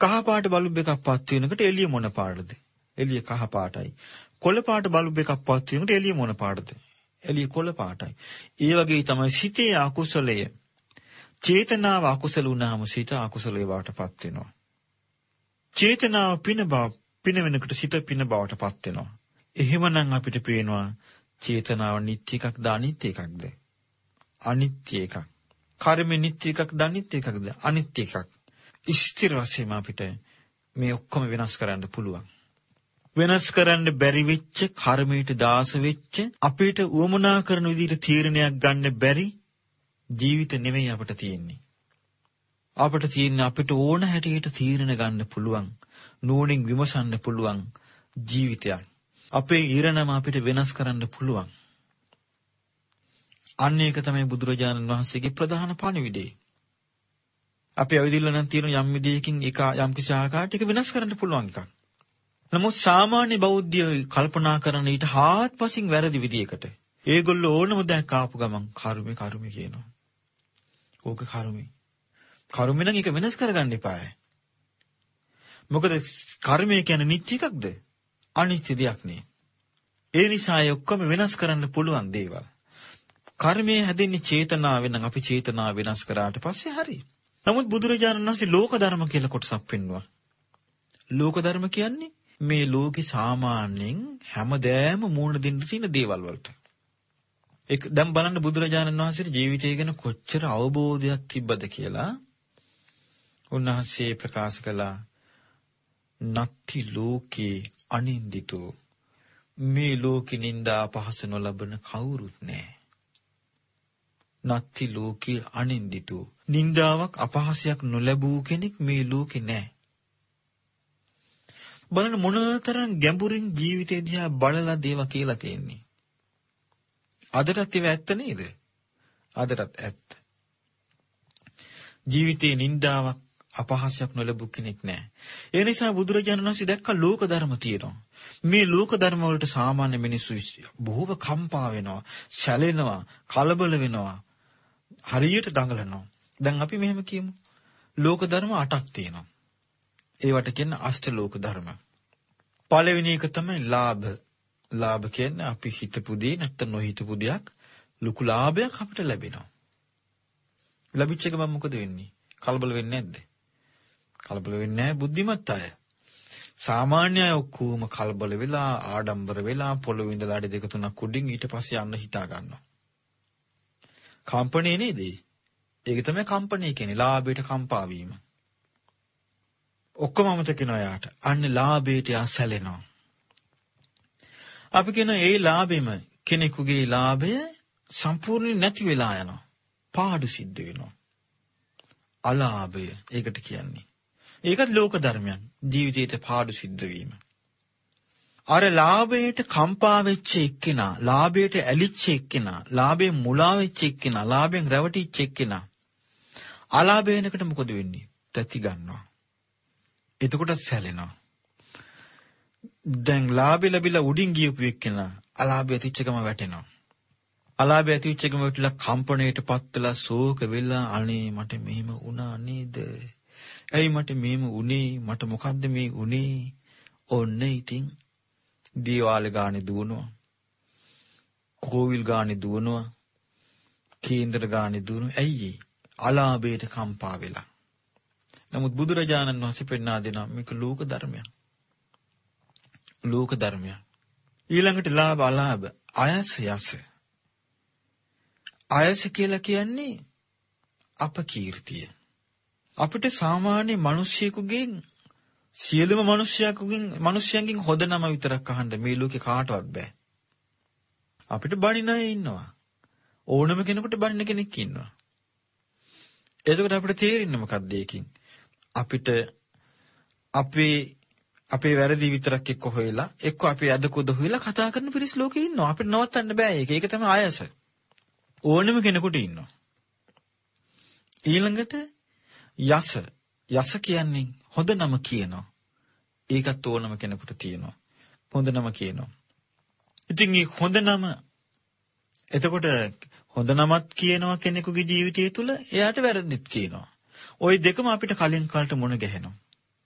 කහ පාට බල්බ් එකක් පත් වෙනකොට එළිය මොන පාටද? එළිය කහ පාටයි. කොළ පාට බල්බ් එකක් පත් වෙනකොට එළිය මොන පාටද? එළිය කොළ පාටයි. ඒ වගේ තමයි සිතේ අකුසලය චේතනාව අකුසල වුණාම සිත අකුසල වේවාටපත් වෙනවා. චේතනාව පින බව පින වෙනකොට සිත පින බවටපත් වෙනවා. එහෙමනම් අපිට පේනවා චේතනාව නිත්‍ය එකක්ද අනිත්‍ය එකක්ද? අනිත්‍ය එකක්. කර්මෙ නිත්‍ය එකක්ද අනිත්‍ය එකක්ද? අනිත්‍ය එකක්. ස්ථිර වශයෙන්ම අපිට මේ ඔක්කොම වෙනස් කරන්න පුළුවන්. වෙනස් කරන්න බැරි වෙච්ච කර්මයට දාස වෙච්ච අපිට උවමනා කරන විදිහට තීරණයක් ගන්න බැරි ජීවිත නෙමෙයි අපිට තියෙන්නේ. අපිට තියෙන්නේ අපිට ඕන හැටියට තීරණ ගන්න පුළුවන්, නෝනින් විමසන්න පුළුවන් ජීවිතයක්. අපේ ඊරණම අපිට වෙනස් කරන්න පුළුවන්. අන්න ඒක තමයි බුදුරජාණන් වහන්සේගේ ප්‍රධාන පණිවිඩය. අපි ඇවිදින්න නම් තියෙන යම් විදියකින් එක යම් කිසි ආකාරයක වෙනස් කරන්න පුළුවන් එකක්. නමුත් සාමාන්‍ය බෞද්ධයෝ කල්පනා කරන ඊට හාත්පසින් වැරදි විදියකට. ඒගොල්ලෝ ඕනම දෙයක් ආපු ගමන් කර්මේ කර්මේ කියනවා. ඕක කර්මේ. කර්මේ නම් ඒක වෙනස් කරගන්න එපායි. මොකද කර්මය කියන්නේ නිත්‍ය එකක්ද? අනිත්‍ය දෙයක් නේ. ඒ නිසා ඒ ඔක්කොම වෙනස් කරන්න පුළුවන් දේවල්. කර්මය හැදෙන්නේ චේතනාවෙන් නම් අපි චේතනාව වෙනස් කරාට පස්සේ හරි. නමුත් බුදුරජාණන් වහන්සේ ලෝක ධර්ම කියලා කොටසක් පෙන්වුවා. ලෝක ධර්ම කියන්නේ මේ ලෝකේ සාමාන්‍යයෙන් හැමදෑම මූණ දෙන්න තියෙන දේවල් වලට. ඒක දැන් බලන්න බුදුරජාණන් වහන්සේගේ ජීවිතය ගැන කොච්චර අවබෝධයක් තිබ්බද කියලා උන්වහන්සේ ප්‍රකාශ කළා. නත්ති ලෝකේ අනින්දිතෝ මේ ලෝකේ නින්දා පහස නොලබන කවුරුත් නැහැ. නත්ති ලෝකේ අනින්දිතෝ නින්දාවක් අපහාසයක් නොලැබූ කෙනෙක් මේ ලෝකේ නැහැ. බලන්න මොනතරම් ගැඹුරින් ජීවිතය දිහා බලලා දේවා කියලා තියෙන්නේ. අදටත් ඒව ඇත්ත නේද? අදටත් ඇත්ත. ජීවිතේ නිന്ദාවක් අපහාසයක් නොලැබු කෙනෙක් නැහැ. ඒ නිසා බුදුරජාණන් වහන්සේ දැක්ක ලෝක ධර්ම තියෙනවා. මේ ලෝක ධර්ම වලට සාමාන්‍ය මිනිස්සු බොහෝම කම්පා වෙනවා, සැලෙනවා, කලබල වෙනවා. හරියට දඟලනවා. දැන් අපි මෙහෙම කියමු. ලෝක ධර්ම 8ක් තියෙනවා. ඒවට කියන අෂ්ට ලෝක ධර්ම. පළවෙනි එක තමයි ලාභ. ලාභ කියන්නේ අපි හිතපු දේ නැත්නම් නොහිතපු දෙයක් ලොකු ලාභයක් අපිට ලැබෙනවා. ලැබිච්ච එක මොකද වෙන්නේ? කලබල වෙන්නේ නැද්ද? කලබල වෙන්නේ නැහැ බුද්ධිමත් අය. සාමාන්‍ය අය ඔක්කොම කලබල වෙලා ආඩම්බර වෙලා පොළොව ඉඳලා අඩි දෙක තුනක් උඩින් ඊට පස්සේ යන්න හිතා ගන්නවා. කම්පණේ නේද? ඒක තමයි කම්පණේ කියන්නේ ලාභයට කම්පා වීම. ඔක්කොම අමතක වෙනවා යාට. අන්න ලාභයට යා සැලෙනවා. අපි කියන ඒ ලාභෙම කෙනෙකුගේ ලාභය සම්පූර්ණයෙන් නැති වෙලා යනවා. පාඩු සිද්ධ වෙනවා. අලාභය ඒකට කියන්නේ. ඒකත් ලෝක ධර්මයන්. ජීවිතේට පාඩු සිද්ධ වීම. අර ලාභයට කම්පා වෙච්ච එක්කෙනා, ලාභයට ඇලිච්ච එක්කෙනා, ලාභයෙන් මුලා වෙච්ච එක්කෙනා, ලාභයෙන් රැවටිච්ච එක්කෙනා. අලාභ වෙනකට මොකද වෙන්නේ? තැති ගන්නවා. එතකොට සැලෙනවා. දැන් ලාභය ලැබිලා උඩින් ගියපු එක්කෙනා අලාභය ඇතිච්ච ගම වැටෙනවා. අලාභය ඇතිවෙච්ච ගම වැටිලා කම්පණයටපත් වෙලා ශෝක වෙලා අනේ මට මෙහෙම වුණා නේද? ඇයි මට මෙහෙම වුනේ? මට මොකද්ද මේ වුනේ? ඔන්න ඉතින් දීවාල ගානේ දුවනවා. කෝවිල් ගානේ දුවනවා. කේන්දර ගානේ දුවනවා. ඇයි අලාභයට කම්පා වෙලා. නමුත් බුදුරජාණන් වහන්සේ පෙන්වා දෙනවා මේක ලෝක ධර්මයක්. ලෝක ධර්මයක්. ඊළඟට ලාභ අලාභ අයස යස. අයස කියලා කියන්නේ අපකීර්තිය. අපිට සාමාන්‍ය මිනිස්සෙකුගෙන් සියලුම මිනිස්සයෙකුගෙන් මිනිස්යන්ගෙන් හොඳ නම විතරක් අහන්න මේ ලෝකේ කාටවත් බෑ. අපිට බණින අය ඉන්නවා. ඕනම කෙනෙකුට බණින කෙනෙක් ඉන්නවා. එතකොට අපිට තේරෙන්නේ මොකක්ද ඒකින්? අපිට අපේ අපේ වැරදි විතරක් එක්ක හොයලා එක්ක අපේ අදකුද හොයලා කතා කරන පිරිස් ලෝකේ ඉන්නවා. අපිට නවත්තන්න බෑ ඒක. ඒක තමයි ආයස. ඕනම කෙනෙකුට ඉන්නවා. ඊළඟට යස යස කියන්නේ හොඳ නම කියනවා. ඒකත් ඕනම කෙනෙකුට තියෙනවා. හොඳ නම කියනවා. ඉතින් මේ හොඳ නම එතකොට හොඳ නමත් කියනවා කෙනෙකුගේ ජීවිතය තුළ එයාට වැරදිත් කියනවා. ওই දෙකම අපිට කලින් කාලට මුණ ගැහෙනවා.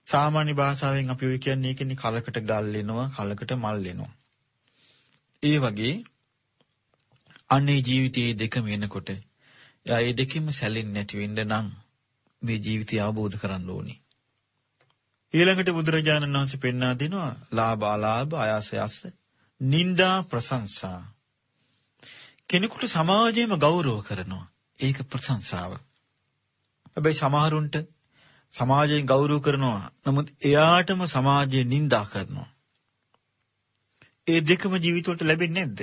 සාමාන්‍ය භාෂාවෙන් අපි ඔය කියන්නේ කියන්නේ කලකට ගල් වෙනවා, කලකට මල් වෙනවා. ඒ වගේ අනේ ජීවිතයේ දෙකම එනකොට එයා ඒ දෙකෙම සැලෙන්නේ නැති වෙන්න නම් මේ ජීවිතය අවබෝධ කරගන්න ඕනේ. ඊළඟට බුදුරජාණන් වහන්සේ පෙන්වා දෙනවා ලාභ අලාභ ආයාස යස නිന്ദා ප්‍රශංසා කෙනෙකුට සමාජයේම ගෞරව කරනවා ඒක ප්‍රශංසාව හැබැයි සමහරුන්ට සමාජයෙන් ගෞරව කරනවා නමුත් එයාටම සමාජයේ නිന്ദා කරනවා ඒ දෙකම ජීවිතවලට ලැබෙන්නේ නැද්ද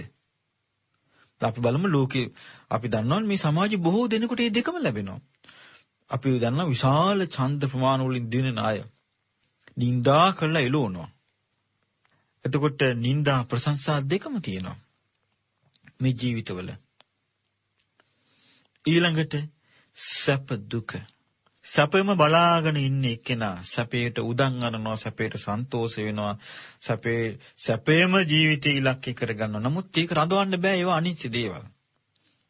අපි බලමු ලෝකේ අපි දන්නවනේ මේ සමාජයේ බොහෝ දෙනෙකුට මේ දෙකම ලැබෙනවා අපි දන්නා විශාල ඡන්ද ප්‍රමාණ වලින් දිනන අය නින්දා කරලා එළවනවා. එතකොට නින්දා ප්‍රශංසා දෙකම තියෙනවා. මේ ජීවිතවල. ඊළඟට සැප දුක. සැපෙම බලාගෙන ඉන්නේ එක්කෙනා සැපේට උදන් අරනවා සැපේට සන්තෝෂ වෙනවා සැපේ සැපේම ජීවිතය ඉලක්ක කරගන්නවා. නමුත් ඒක රඳවන්න බෑ ඒවා අනිත්‍ය දේවල්.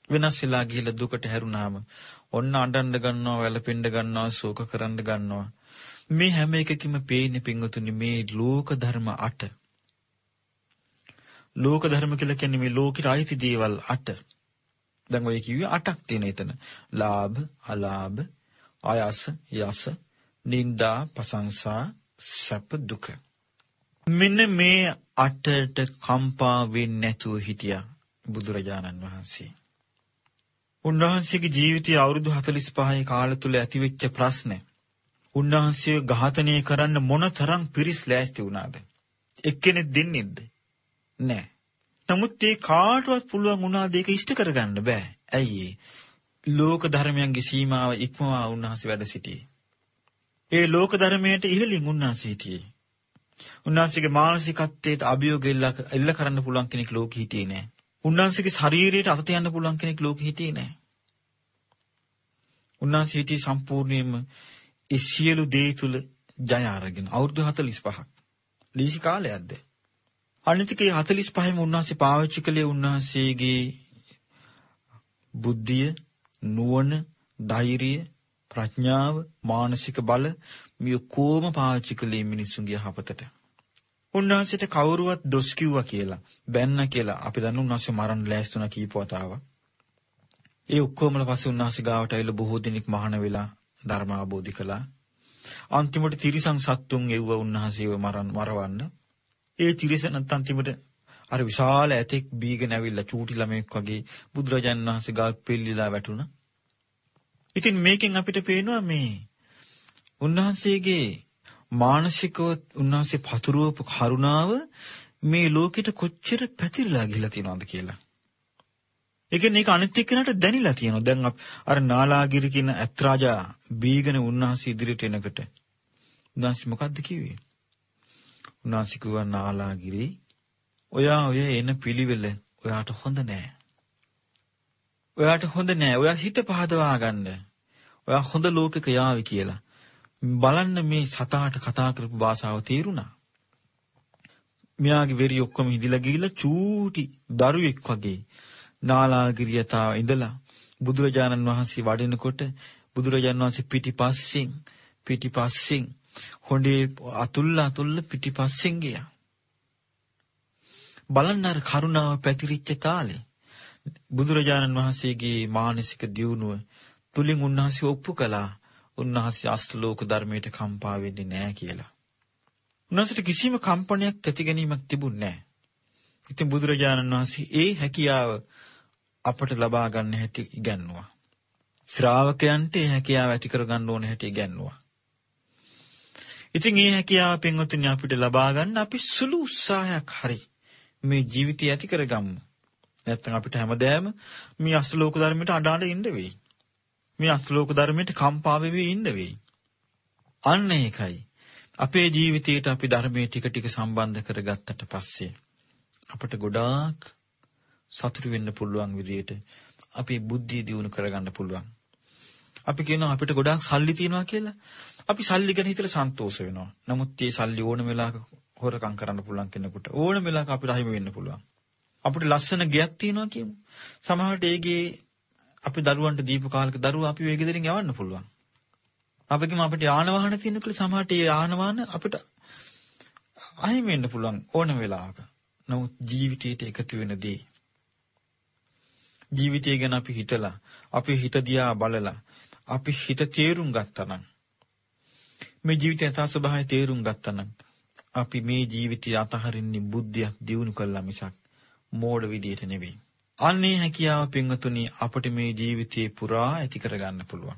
වෙනස් වෙලා ගිහිල්ලා දුකට හැරුණාම ඔන්න අඬන්න ගන්නවා, වැළපෙන්න ගන්නවා, ශෝක කරන්න ගන්නවා. මේ හැම එකකින්ම පේන්නේ පින්වතුනි මේ ලෝක ධර්ම 8. ලෝක ධර්ම කියලා කියන්නේ මේ ලෝකෙට අයිති දේවල් 8. දැන් ඔය කිව්වේ 8ක් තියෙන එතන. ලාභ, අලාභ, ආයස, යස, නිന്ദා, ප්‍රශංසා, සැප දුක. මෙන්න මේ අටට කම්පා වෙන්නේ නැතුව හිටියා බුදුරජාණන් වහන්සේ. උන්වහන්සේගේ ජීවිතයේ අවුරුදු 45 කාල තුල ඇතිවෙච්ච ප්‍රශ්න. උන්වහන්සේ ඝාතනය කරන්න මොනතරම් පිරිස් ලෑස්ති වුණාද? එක්කෙනෙක් දෙන්නේද? නෑ. නමුත් ඒ කාටවත් පුළුවන් වුණාද ඒක ඉෂ්ට කරගන්න බෑ. ඇයි ලෝක ධර්මයන්ගේ සීමාව ඉක්මවා උන්වහන්සේ වැඩ සිටියේ. ඒ ලෝක ධර්මයට ඉහළින් උන්වහන්සේ හිටියේ. උන්වහන්සේගේ මානසිකත්වයට අභියෝග එල්ල කරන්න පුළුවන් කෙනෙක් ලෝකෙ හිටියේ නෑ. උන්වහන්සේගේ ශරීරයට අත තියන්න පුළුවන් කෙනෙක් ලෝකෙ හිටියේ නෑ. උන්වහන්සේ හිටියේ සම්පූර්ණයෙන්ම ඒ සියලු දේ තුල ජය අරගෙන අවුරුදු 45ක්. ලීසි කාලයක්ද? අනිතිකේ 45ම උන්වහන්සේ පාවිච්චි කළේ උන්වහන්සේගේ බුද්ධිය, නුවණ, ධෛර්යය, ප්‍රඥාව, මානසික බල මේ කොම පාවිච්චි කළේ මිනිසුන්ගේ යහපතට. උන්වහන්සේට කවුරුවත් දොස් කිව්වා කියලා, බැන්න කියලා අපි දන්න උන්වහන්සේ මරන්න ලෑස්තුණා කීප වතාවක්. ඒ ඔක්කොමල පස්සේ උන්වහන්සේ ගාවට ඇවිල්ලා බොහෝ දිනක් මහාන වෙලා ධර්ම අවබෝධ කළා. අන්තිමට තිරිසන් සත්තුන් එව්ව උන්වහන්සේව මරන්න මරවන්න. ඒ තිරිසනත් අන්තිමට අර විශාල ඇතෙක් බීගෙන ඇවිල්ලා චූටි ළමෙක් වගේ බුදුරජාණන් වහන්සේ ගාව පෙල්ලිලා වැටුණා. ඉතින් මේකෙන් අපිට පේනවා මේ උන්වහන්සේගේ මානසිකව උන්වහන්සේ පතුරවපු කරුණාව මේ ලෝකෙට කොච්චර පැතිරලා ගිහිලා තියෙනවද කියලා. ඒ කියන්නේ ඒක අනිත් එක්කනට දැනිලා තියෙනවා. දැන් අර නාලාගිරි කියන ඇත්රාජා බීගෙන උන්වහන්සේ ඉදිරියට එනකොට උන්වහන්සේ මොකද්ද කිව්වේ? උන්වහන්සේ කිව්වා නාලාගිරි ඔයා ඔය එන පිළිවෙල ඔයාට හොඳ නෑ. ඔයාට හොඳ නෑ. ඔයා හිත පහදවා ගන්න. ඔයා හොඳ ලෝකෙක යාවි කියලා. බලන්න මේ සතාට කතා කරපු භාෂාව තේරුණා. මෙයාගේ වෙරි ඔක්කොම හිදිලා ගිහිල්ලා චූටි දරුවෙක් වගේ නාලාගිරියතාව ඉඳලා බුදුරජාණන් වහන්සේ වඩිනකොට බුදුරජාණන් වහන්සේ පිටිපස්සෙන් පිටිපස්සෙන් හොඬේ අතුල්ලා අතුල්ල පිටිපස්සෙන් ගියා. බලන්න අර කරුණාව පැතිරිච්ච තාලේ බුදුරජාණන් වහන්සේගේ මානසික දියුණුව තුලින් උන්වහන්සේ ඔප්පු කළා උන්වහන්සේ අෂ්ටලෝක ධර්මයට කම්පා වෙන්නේ නැහැ කියලා. උන්වහන්සේට කිසිම කම්පනයක් තැති ගැනීමක් තිබුණේ නැහැ. ඉතින් බුදුරජාණන් වහන්සේ ඒ හැකියාව අපට ලබා ගන්න හැටි ඉගැන්නුවා. ශ්‍රාවකයන්ට ඒ හැකියාව ඇති කර ගන්න ඕන හැටි ඉගැන්නුවා. ඉතින් මේ හැකියාව පින්වතුනි අපිට ලබා ගන්න අපි සුළු උත්සාහයක් හරි මේ ජීවිතය ඇති කරගමු. නැත්නම් අපිට හැමදාම මේ අෂ්ටලෝක ධර්මයට අඩාඩ ඉන්න වෙයි. මේ අෂ්ටලෝක ධර්මයට කම්පා වෙවි ඉන්න වෙයි. අන්න ඒකයි. අපේ ජීවිතයට අපි ධර්මයේ ටික ටික සම්බන්ධ කරගත්තට පස්සේ අපට ගොඩාක් සතුටු වෙන්න පුළුවන් විදිහට අපේ බුද්ධිය දියුණු කරගන්න පුළුවන්. අපි කියනවා අපිට ගොඩාක් සල්ලි තියෙනවා කියලා. අපි සල්ලි ගැන හිතලා සන්තෝෂ වෙනවා. නමුත් මේ සල්ලි ඕන වෙලාවක හොරකම් කරන්න පුළුවන් කෙනෙකුට ඕන වෙලාවක අපිට අහිමි වෙන්න පුළුවන්. අපිට ලස්සන ගෙයක් තියෙනවා කියමු. සමහරට ඒගේ අපි දරුවන්ට දීපු කාලෙක දරුවා අපි වේගෙ දෙලින් යවන්න පුළුවන්. අපිටම අපිට යාන වාහන තියෙනකොට සමහරට ඒ යාන වාහන අපිට අහිමි වෙන්න පුළුවන් ඕන වෙලාවක. නමුත් ජීවිතයට එකතු වෙන දේ ජීවිතය ගැන අපි හිතලා අපේ හිත දිහා බලලා අපි හිත තේරුම් ගත්තා නම් මේ ජීවිතය යථා ස්වභාවය තේරුම් ගත්තා නම් අපි මේ ජීවිතය අතහරින්නේ බුද්ධියක් දියුණු කළා මිසක් මෝඩ විදියට නෙවෙයි. අන්නේ හැකියාව පින්වතුනි අපට මේ ජීවිතේ පුරා ඇති කරගන්න පුළුවන්.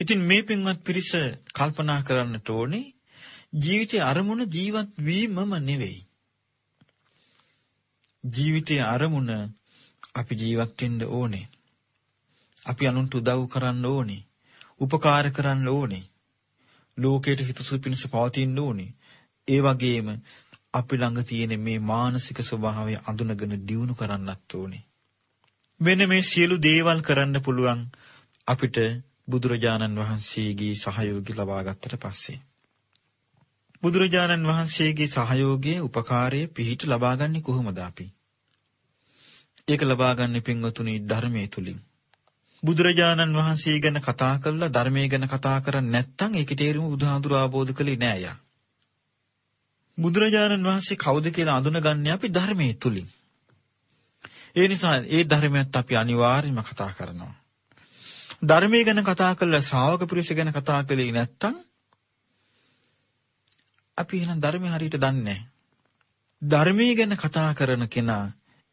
ඉතින් මේ පින්වත් පිරිස කල්පනා කරන්නට ඕනේ ජීවිතයේ අරමුණ ජීවත් වීමම නෙවෙයි. ජීවිතයේ අරමුණ අපි ජීවත් වෙන්න ඕනේ. අපි අනුන්ට උදව් කරන්න ඕනේ. උපකාර කරන්න ඕනේ. ලෝකයට හිතසුව පිණිස පවතින්න ඕනේ. ඒ වගේම අපි ළඟ තියෙන මේ මානසික ස්වභාවය අඳුනගෙන දියුණු කරන්නත් ඕනේ. මෙන්න මේ සියලු දේවල් කරන්න පුළුවන් අපිට බුදුරජාණන් වහන්සේගේ සහයෝගය ලබා ගත්තට පස්සේ. බුදුරජාණන් වහන්සේගේ සහයෝගය, උපකාරය පිහිට ලබාගන්නේ කොහොමද අපි? ඒක ලබාගන්නේ පින්වතුනි ධර්මයේ තුලින්. බුදුරජාණන් වහන්සේ ගැන කතා කරලා ධර්මයේ ගැන කතා කරන්නේ නැත්නම් ඒකේ තේරුම බුදුහාඳුර ආબોධ කළේ නෑ යා. බුදුරජාණන් වහන්සේ කවුද කියලා අඳුනගන්නේ අපි ධර්මයේ තුලින්. ඒ නිසා ඒ ධර්මයත් අපි අනිවාර්යයෙන්ම කතා කරනවා. ධර්මයේ ගැන කතා කරලා ශ්‍රාවක පුරුෂ ගැන කතා කළේ නැත්නම් අපි එහෙනම් ධර්මය හරියට දන්නේ නැහැ. ධර්මයේ ගැන කතා කරන කෙනා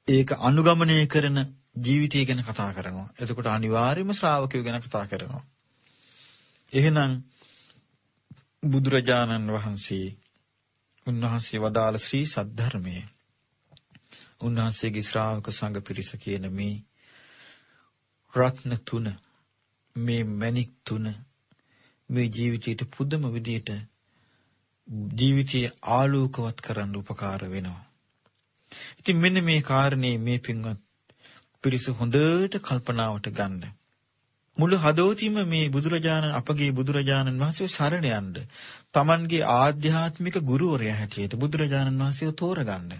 ඒක අනුගමනය කරන ජීවිතය ගැන කතා කරනවා. එතකොට අනිවාර්යයෙන්ම ශ්‍රාවකයෝ ගැන කතා කරනවා. එහෙනම් බුදුරජාණන් වහන්සේ උන්වහන්සේ වදාළ ශ්‍රී සද්ධර්මයේ උන්වහන්සේගේ ශ්‍රාවක සංඝ පිරිස කියන මේ රත්න තුන මේ මණික් තුන මේ ජීවිතයට පුදුම විදියට ජීවිතය ආලෝකවත් කරන්න උපකාර වෙනවා. ඉතින් මෙන්න මේ කාරණේ මේ පින්වත් පිරිස හොඳට කල්පනාවට ගන්න. මුළු හදවතින්ම මේ බුදුරජාණන් අපගේ බුදුරජාණන් වහන්සේ සරණ යන්න. Tamanගේ ආධ්‍යාත්මික ගුරුවරයා හැටියට බුදුරජාණන් වහන්සේව තෝරගන්න.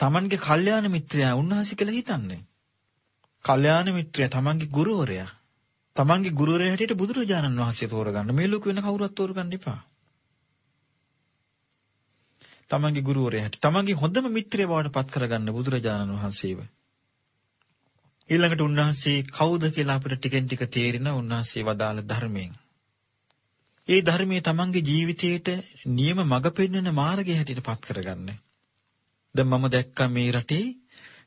Tamanගේ කල්යාණ මිත්‍රයා උන්වහන්සේ කියලා හිතන්නේ. කල්යාණ මිත්‍රයා Tamanගේ ගුරුවරයා. Tamanගේ ගුරුවරයා හැටියට බුදුරජාණන් වහන්සේ තෝරගන්න. මේ ලෝක වෙන කවුරුත් තෝරගන්න එපා. තමන්ගේ ගුරුවරයා හැට තමන්ගේ හොඳම මිත්‍රය බවට පත් කරගන්න බුදුරජාණන් වහන්සේව. ඊළඟට උන්වහන්සේ කවුද කියලා අපිට ටිකෙන් ටික තේරෙන උන්වහන්සේ වදාළ ධර්මයෙන්. ඒ ධර්මයේ තමන්ගේ ජීවිතයට නියම මඟ පෙන්වන මාර්ගය හැටියට පත් කරගන්න. දැන් මම දැක්කා මේ රටේ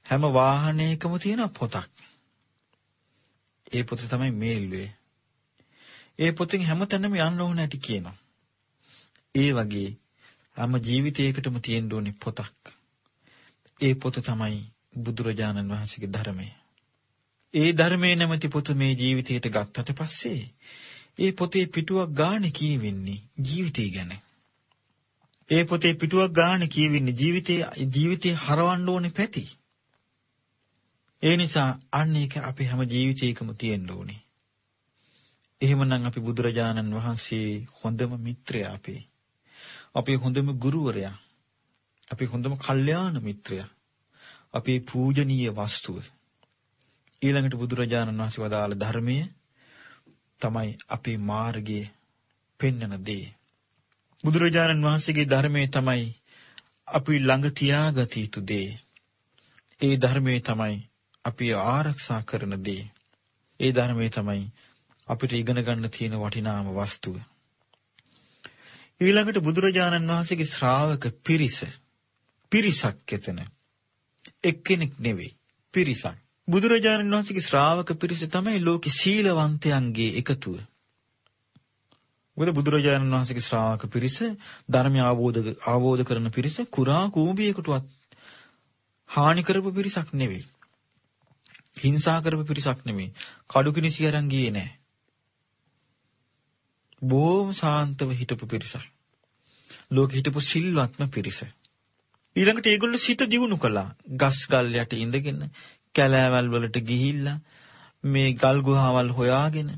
හැම වාහනයකම තියෙන පොතක්. ඒ පොත තමයි මේල්ුවේ. ඒ පොතෙන් හැමතැනම යන්න ඕන ඇති කියනවා. ඒ වගේ හැම ජීවිතයකටම තියෙන්න ඕනේ පොතක්. ඒ පොත තමයි බුදුරජාණන් වහන්සේගේ ධර්මය. ඒ ධර්මයේ නැමැති පොත මේ ජීවිතයට ගත්තට පස්සේ ඒ පොතේ පිටුවක් ගානේ කියවෙන්නේ ජීවිතය ගැන. ඒ පොතේ පිටුවක් ගානේ කියවෙන්නේ ජීවිතේ ජීවිතේ හරවන්න ඕනේ පැති. ඒ නිසා අන්න ඒක අපේ හැම ජීවිතයකම තියෙන්න ඕනේ. එහෙමනම් අපි බුදුරජාණන් වහන්සේ හොඳම මිත්‍රයා අපේ. අපේ හොඳම ගුරුවරයා. අපේ හොඳම කල්යාණ මිත්‍රයා. අපේ පූජනීය වස්තුව. ඊළඟට බුදුරජාණන් වහන්සේ වදාළ ධර්මය තමයි අපේ මාර්ගයේ පෙන්වන දේ. බුදුරජාණන් වහන්සේගේ ධර්මයේ තමයි අපි ළඟ තියාගත යුතු දේ. ඒ ධර්මයේ තමයි අපි ආරක්ෂා කරන දේ. ඒ ධර්මයේ තමයි අපිට ඉගෙන ගන්න තියෙන වටිනාම වස්තුව. ඊළඟට බුදුරජාණන් වහන්සේගේ ශ්‍රාවක පිරිස පිරිසක් එතන එක්කෙනෙක් නෙවෙයි පිරිසක් බුදුරජාණන් වහන්සේගේ ශ්‍රාවක පිරිස තමයි ලෝකේ සීලවන්තයන්ගේ එකතුව. මොකද බුදුරජාණන් වහන්සේගේ ශ්‍රාවක පිරිස ධර්මය අවබෝධ අවබෝධ කරන පිරිස කුරා කූඹියකටවත් හානි කරපු පිරිසක් නෙවෙයි. හිංසා කරපු පිරිසක් නෙවෙයි. කඩු කිනිසි අරන් ගියේ නෑ. බොහොම සාන්තව හිටපු පිරිසක්. ලෝකෙ හිටපු සිල්වත්ම පිරිස. ඊළඟට ඒගොල්ලෝ සිත දියුණු කළා. ගස් ගල් යට ඉඳගෙන කැලෑවල් වලට ගිහිල්ලා මේ ගල් ගුහාවල් හොයාගෙන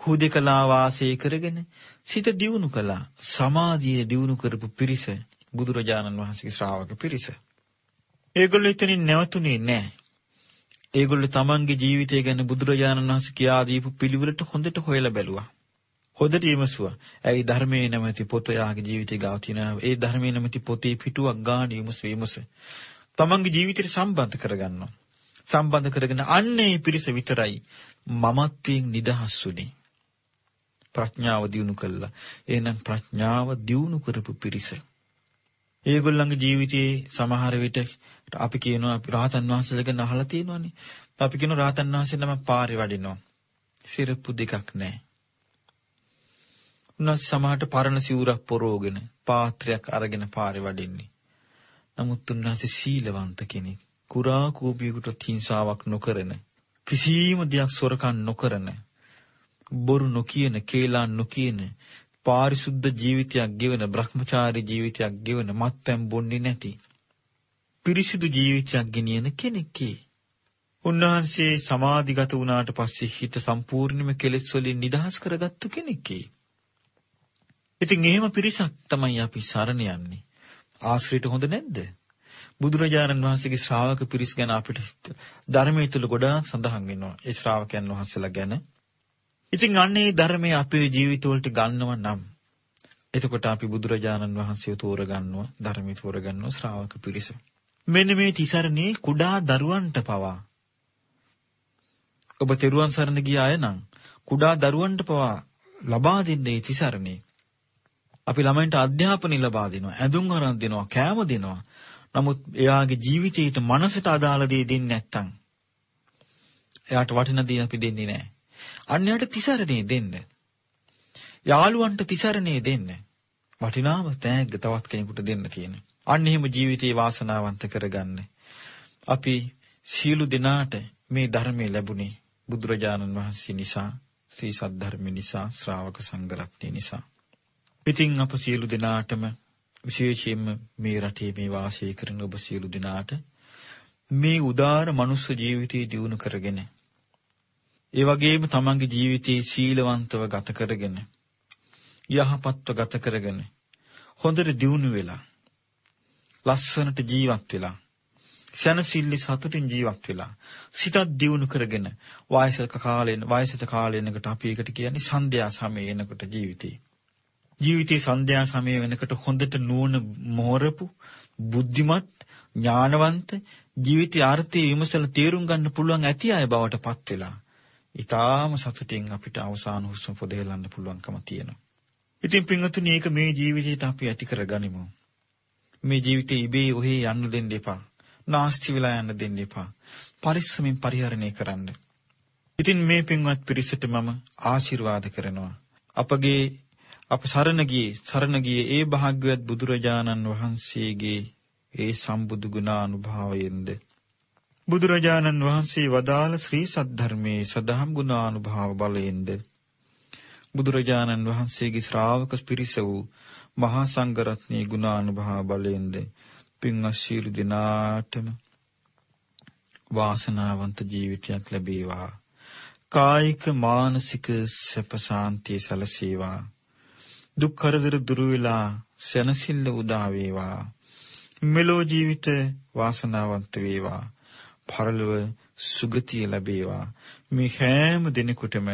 හුදෙකලා වාසය කරගෙන සිත දියුණු කළා. සමාධිය දියුණු කරපු පිරිස බුදුරජාණන් වහන්සේගේ ශ්‍රාවක පිරිස. ඒගොල්ලෝ එතනින් නැවතුනේ නැහැ. ඒගොල්ලෝ තමන්ගේ ජීවිතය ගැන බුදුරජාණන් වහන්සේ කියා දීපු පිළිවෙලට හොඳට හොයලා බැලුවා. හොඳට විමසුවා. ඇයි ධර්මයේ නැමැති පොත යාගේ ජීවිතේ ගාව තියෙනවා. ඒ ධර්මයේ නැමැති පොතේ පිටුවක් ගාන විමස විමස. තමන්ගේ ජීවිතයට සම්බන්ධ කරගන්නවා. සම්බන්ධ කරගෙන අන්නේ පිරිස විතරයි මමත්වයෙන් නිදහස් ප්‍රඥාව දියුණු කළා. එහෙනම් ප්‍රඥාව දියුණු කරපු පිරිස. ඒගොල්ලන්ගේ ජීවිතයේ සමහර විට අපි කියනවා අපි රහතන් වහන්සේලා ගැන අහලා තියෙනවානේ. අපි කියන රහතන් වහන්සේ නම පාරේ වඩිනවා. සිරප්පු දෙකක් නැහැ. උන්වහන්සේ සමහරට පරණ සිවුරක් පොරෝගෙන පාත්‍රයක් අරගෙන පාරේ වඩින්නේ. නමුත් උන්වහන්සේ සීලවන්ත කෙනෙක්. කුරා කූපියෙකුට හිංසාවක් නොකරන කිසිම දෙයක් සොරකම් නොකරන බොරු නොකියන කේලා නොකියන පාරිශුද්ධ ජීවිතයක් ගෙවන Brahmachari ජීවිතයක් ගෙවන මත්පැන් බොන්නේ නැති පිරිසිදු ජීවිතයක් ගෙනියන කෙනෙක්කේ උන්වහන්සේ සමාධිගත වුණාට පස්සේ හිත සම්පූර්ණයෙන්ම කෙලෙස් වලින් නිදහස් කරගත්තු කෙනෙක්කේ ඉතින් එහෙම පිරිසක් තමයි අපි සරණ යන්නේ. ආශ්‍රිත හොඳ නැද්ද? බුදුරජාණන් වහන්සේගේ ශ්‍රාවක පිරිස් ගැන අපිට ධර්මයේ තුල ගොඩාක් සඳහන් වෙනවා. ඒ ශ්‍රාවකයන් වහන්සේලා ගැන. ඉතින් අන්නේ ධර්මයේ අපේ ජීවිතවලට ගන්නව නම් එතකොට අපි බුදුරජාණන් වහන්සේව තෝරගන්නවා ධර්මයේ තෝරගන්නවා ශ්‍රාවක පිරිස. මෙන්න මේ තිසරණේ කුඩා දරුවන්ට පවා ඔබ තෙරුවන් සරණ ගිය අය නම් කුඩා දරුවන්ට පවා ලබා දෙන්නේ තිසරණේ අපි ළමයින්ට අධ්‍යාපනය ලබා දෙනවා, ඇඳුම් අරන් දෙනවා, කෑම දෙනවා. නමුත් එයාගේ ජීවිතයට මනසට අදාළ දේ දෙන්නේ නැත්තම් එයාට වටින දේ අපි දෙන්නේ නැහැ. අන්‍යයට තිසරණේ දෙන්න. යාළුවන්ට තිසරණේ දෙන්න. වටිනාම තෑග්ග තවත් කෙනෙකුට දෙන්න තියෙන. අන්න එහෙම ජීවිතේ වාසනාවන්ත කරගන්න. අපි සීලු දිනාට මේ ධර්මයේ ලැබුණේ බුදුරජාණන් වහන්සේ නිසා, ශ්‍රී සද්ධර්ම නිසා, ශ්‍රාවක සංඝරත්නය නිසා. ඉතින් අප සියලු දෙනාටම විශේෂයෙන්ම මේ රටේ මේ වාසය කරන ඔබ සියලු දෙනාට මේ උදාර මනුස්ස ජීවිතය දියුණු කරගෙන ඒ වගේම තමන්ගේ ජීවිතේ සීලවන්තව ගත කරගෙන යහපත්ව ගත කරගෙන හොඳට දියුණු වෙලා ලස්සනට ජීවත් වෙලා සනසිල්ලි සතුටින් ජීවත් වෙලා සිතත් දියුණු කරගෙන වයසක කාලෙන වයසට කාලෙනකට අපි ඒකට කියන්නේ සන්ධ්‍යා සමය එනකොට ජීවිතේ. ජීවිතේ සන්ධ්‍යා සමය වෙනකොට හොඳට නුවණ මෝරපු බුද්ධිමත් ඥානවන්ත ජීවිතය ආර්ථික විමසලා තේරුම් ගන්න පුළුවන් ඇති අය බවට පත් වෙලා ඊටාම සතුටින් අපිට අවසාන හුස්ම පොදෙලන්න පුළුවන්කම තියෙනවා. ඉතින් පින්වතුනි මේක මේ ජීවිතේට අපි ඇති කරගනිමු. මේ ජීවිතේ ඉබේ ඔහේ යන්න දෙන්න එපා. නාස්ති වෙලා යන්න දෙන්න එපා. පරිස්සමින් පරිහරණය කරන්න. ඉතින් මේ පින්වත් පිරිසට මම ආශිර්වාද කරනවා. අපගේ අප සරණ ගියේ සරණ ගියේ ඒ භාග්‍යවත් බුදුරජාණන් වහන්සේගේ ඒ සම්බුදු ගුණානුභාවයෙන්ද. බුදුරජාණන් වහන්සේ වදාළ ශ්‍රී සද්ධර්මයේ සදහම් ගුණානුභාව බලයෙන්ද. බුදුරජාණන් වහන්සේගේ ශ්‍රාවක පිරිස වූ මහා සංඝරත්නයේ ගුණානුභාව බලයෙන්ද පින්වත් සීල දිනාටම වාසනාවන්ත ජීවිතයක් ලැබේවා. කායික මානසික සැප සාන්තිය සැලසේවා. දුක් කරදර දුරු වෙලා සැනසෙල්ල උදා වේවා. මෙලෝ ජීවිත වාසනාවන්ත වේවා. පරලොව සුගතිය ලැබේවා. මේ හැම දිනෙකටම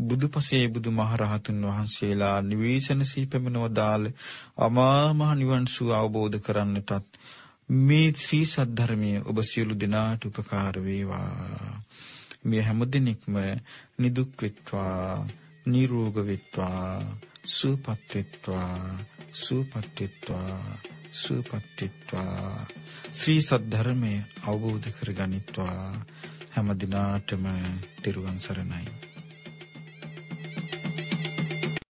බුදුපසේ බුදුමහරහතුන් වහන්සේලා නිවේශන සීපමනව දාල අමා මහ නිවන් සුව අවබෝධ කරන්නටත් මේ ශ්‍රී සද්ධර්මයේ ඔබ සියලු දෙනාට උපකාර වේවා. මේ හැම දිනෙකම නිදුක් වෙත්වා නිරෝග වෙත්වා. සුවපත් වෙත්වා සුවපත් වෙත්වා සුවපත් වෙත්වා. ශ්‍රී සද්ධර්මයේ අවබෝධ කරගනිත්වා. හැම දිනාටම තෙරුවන් සරණයි.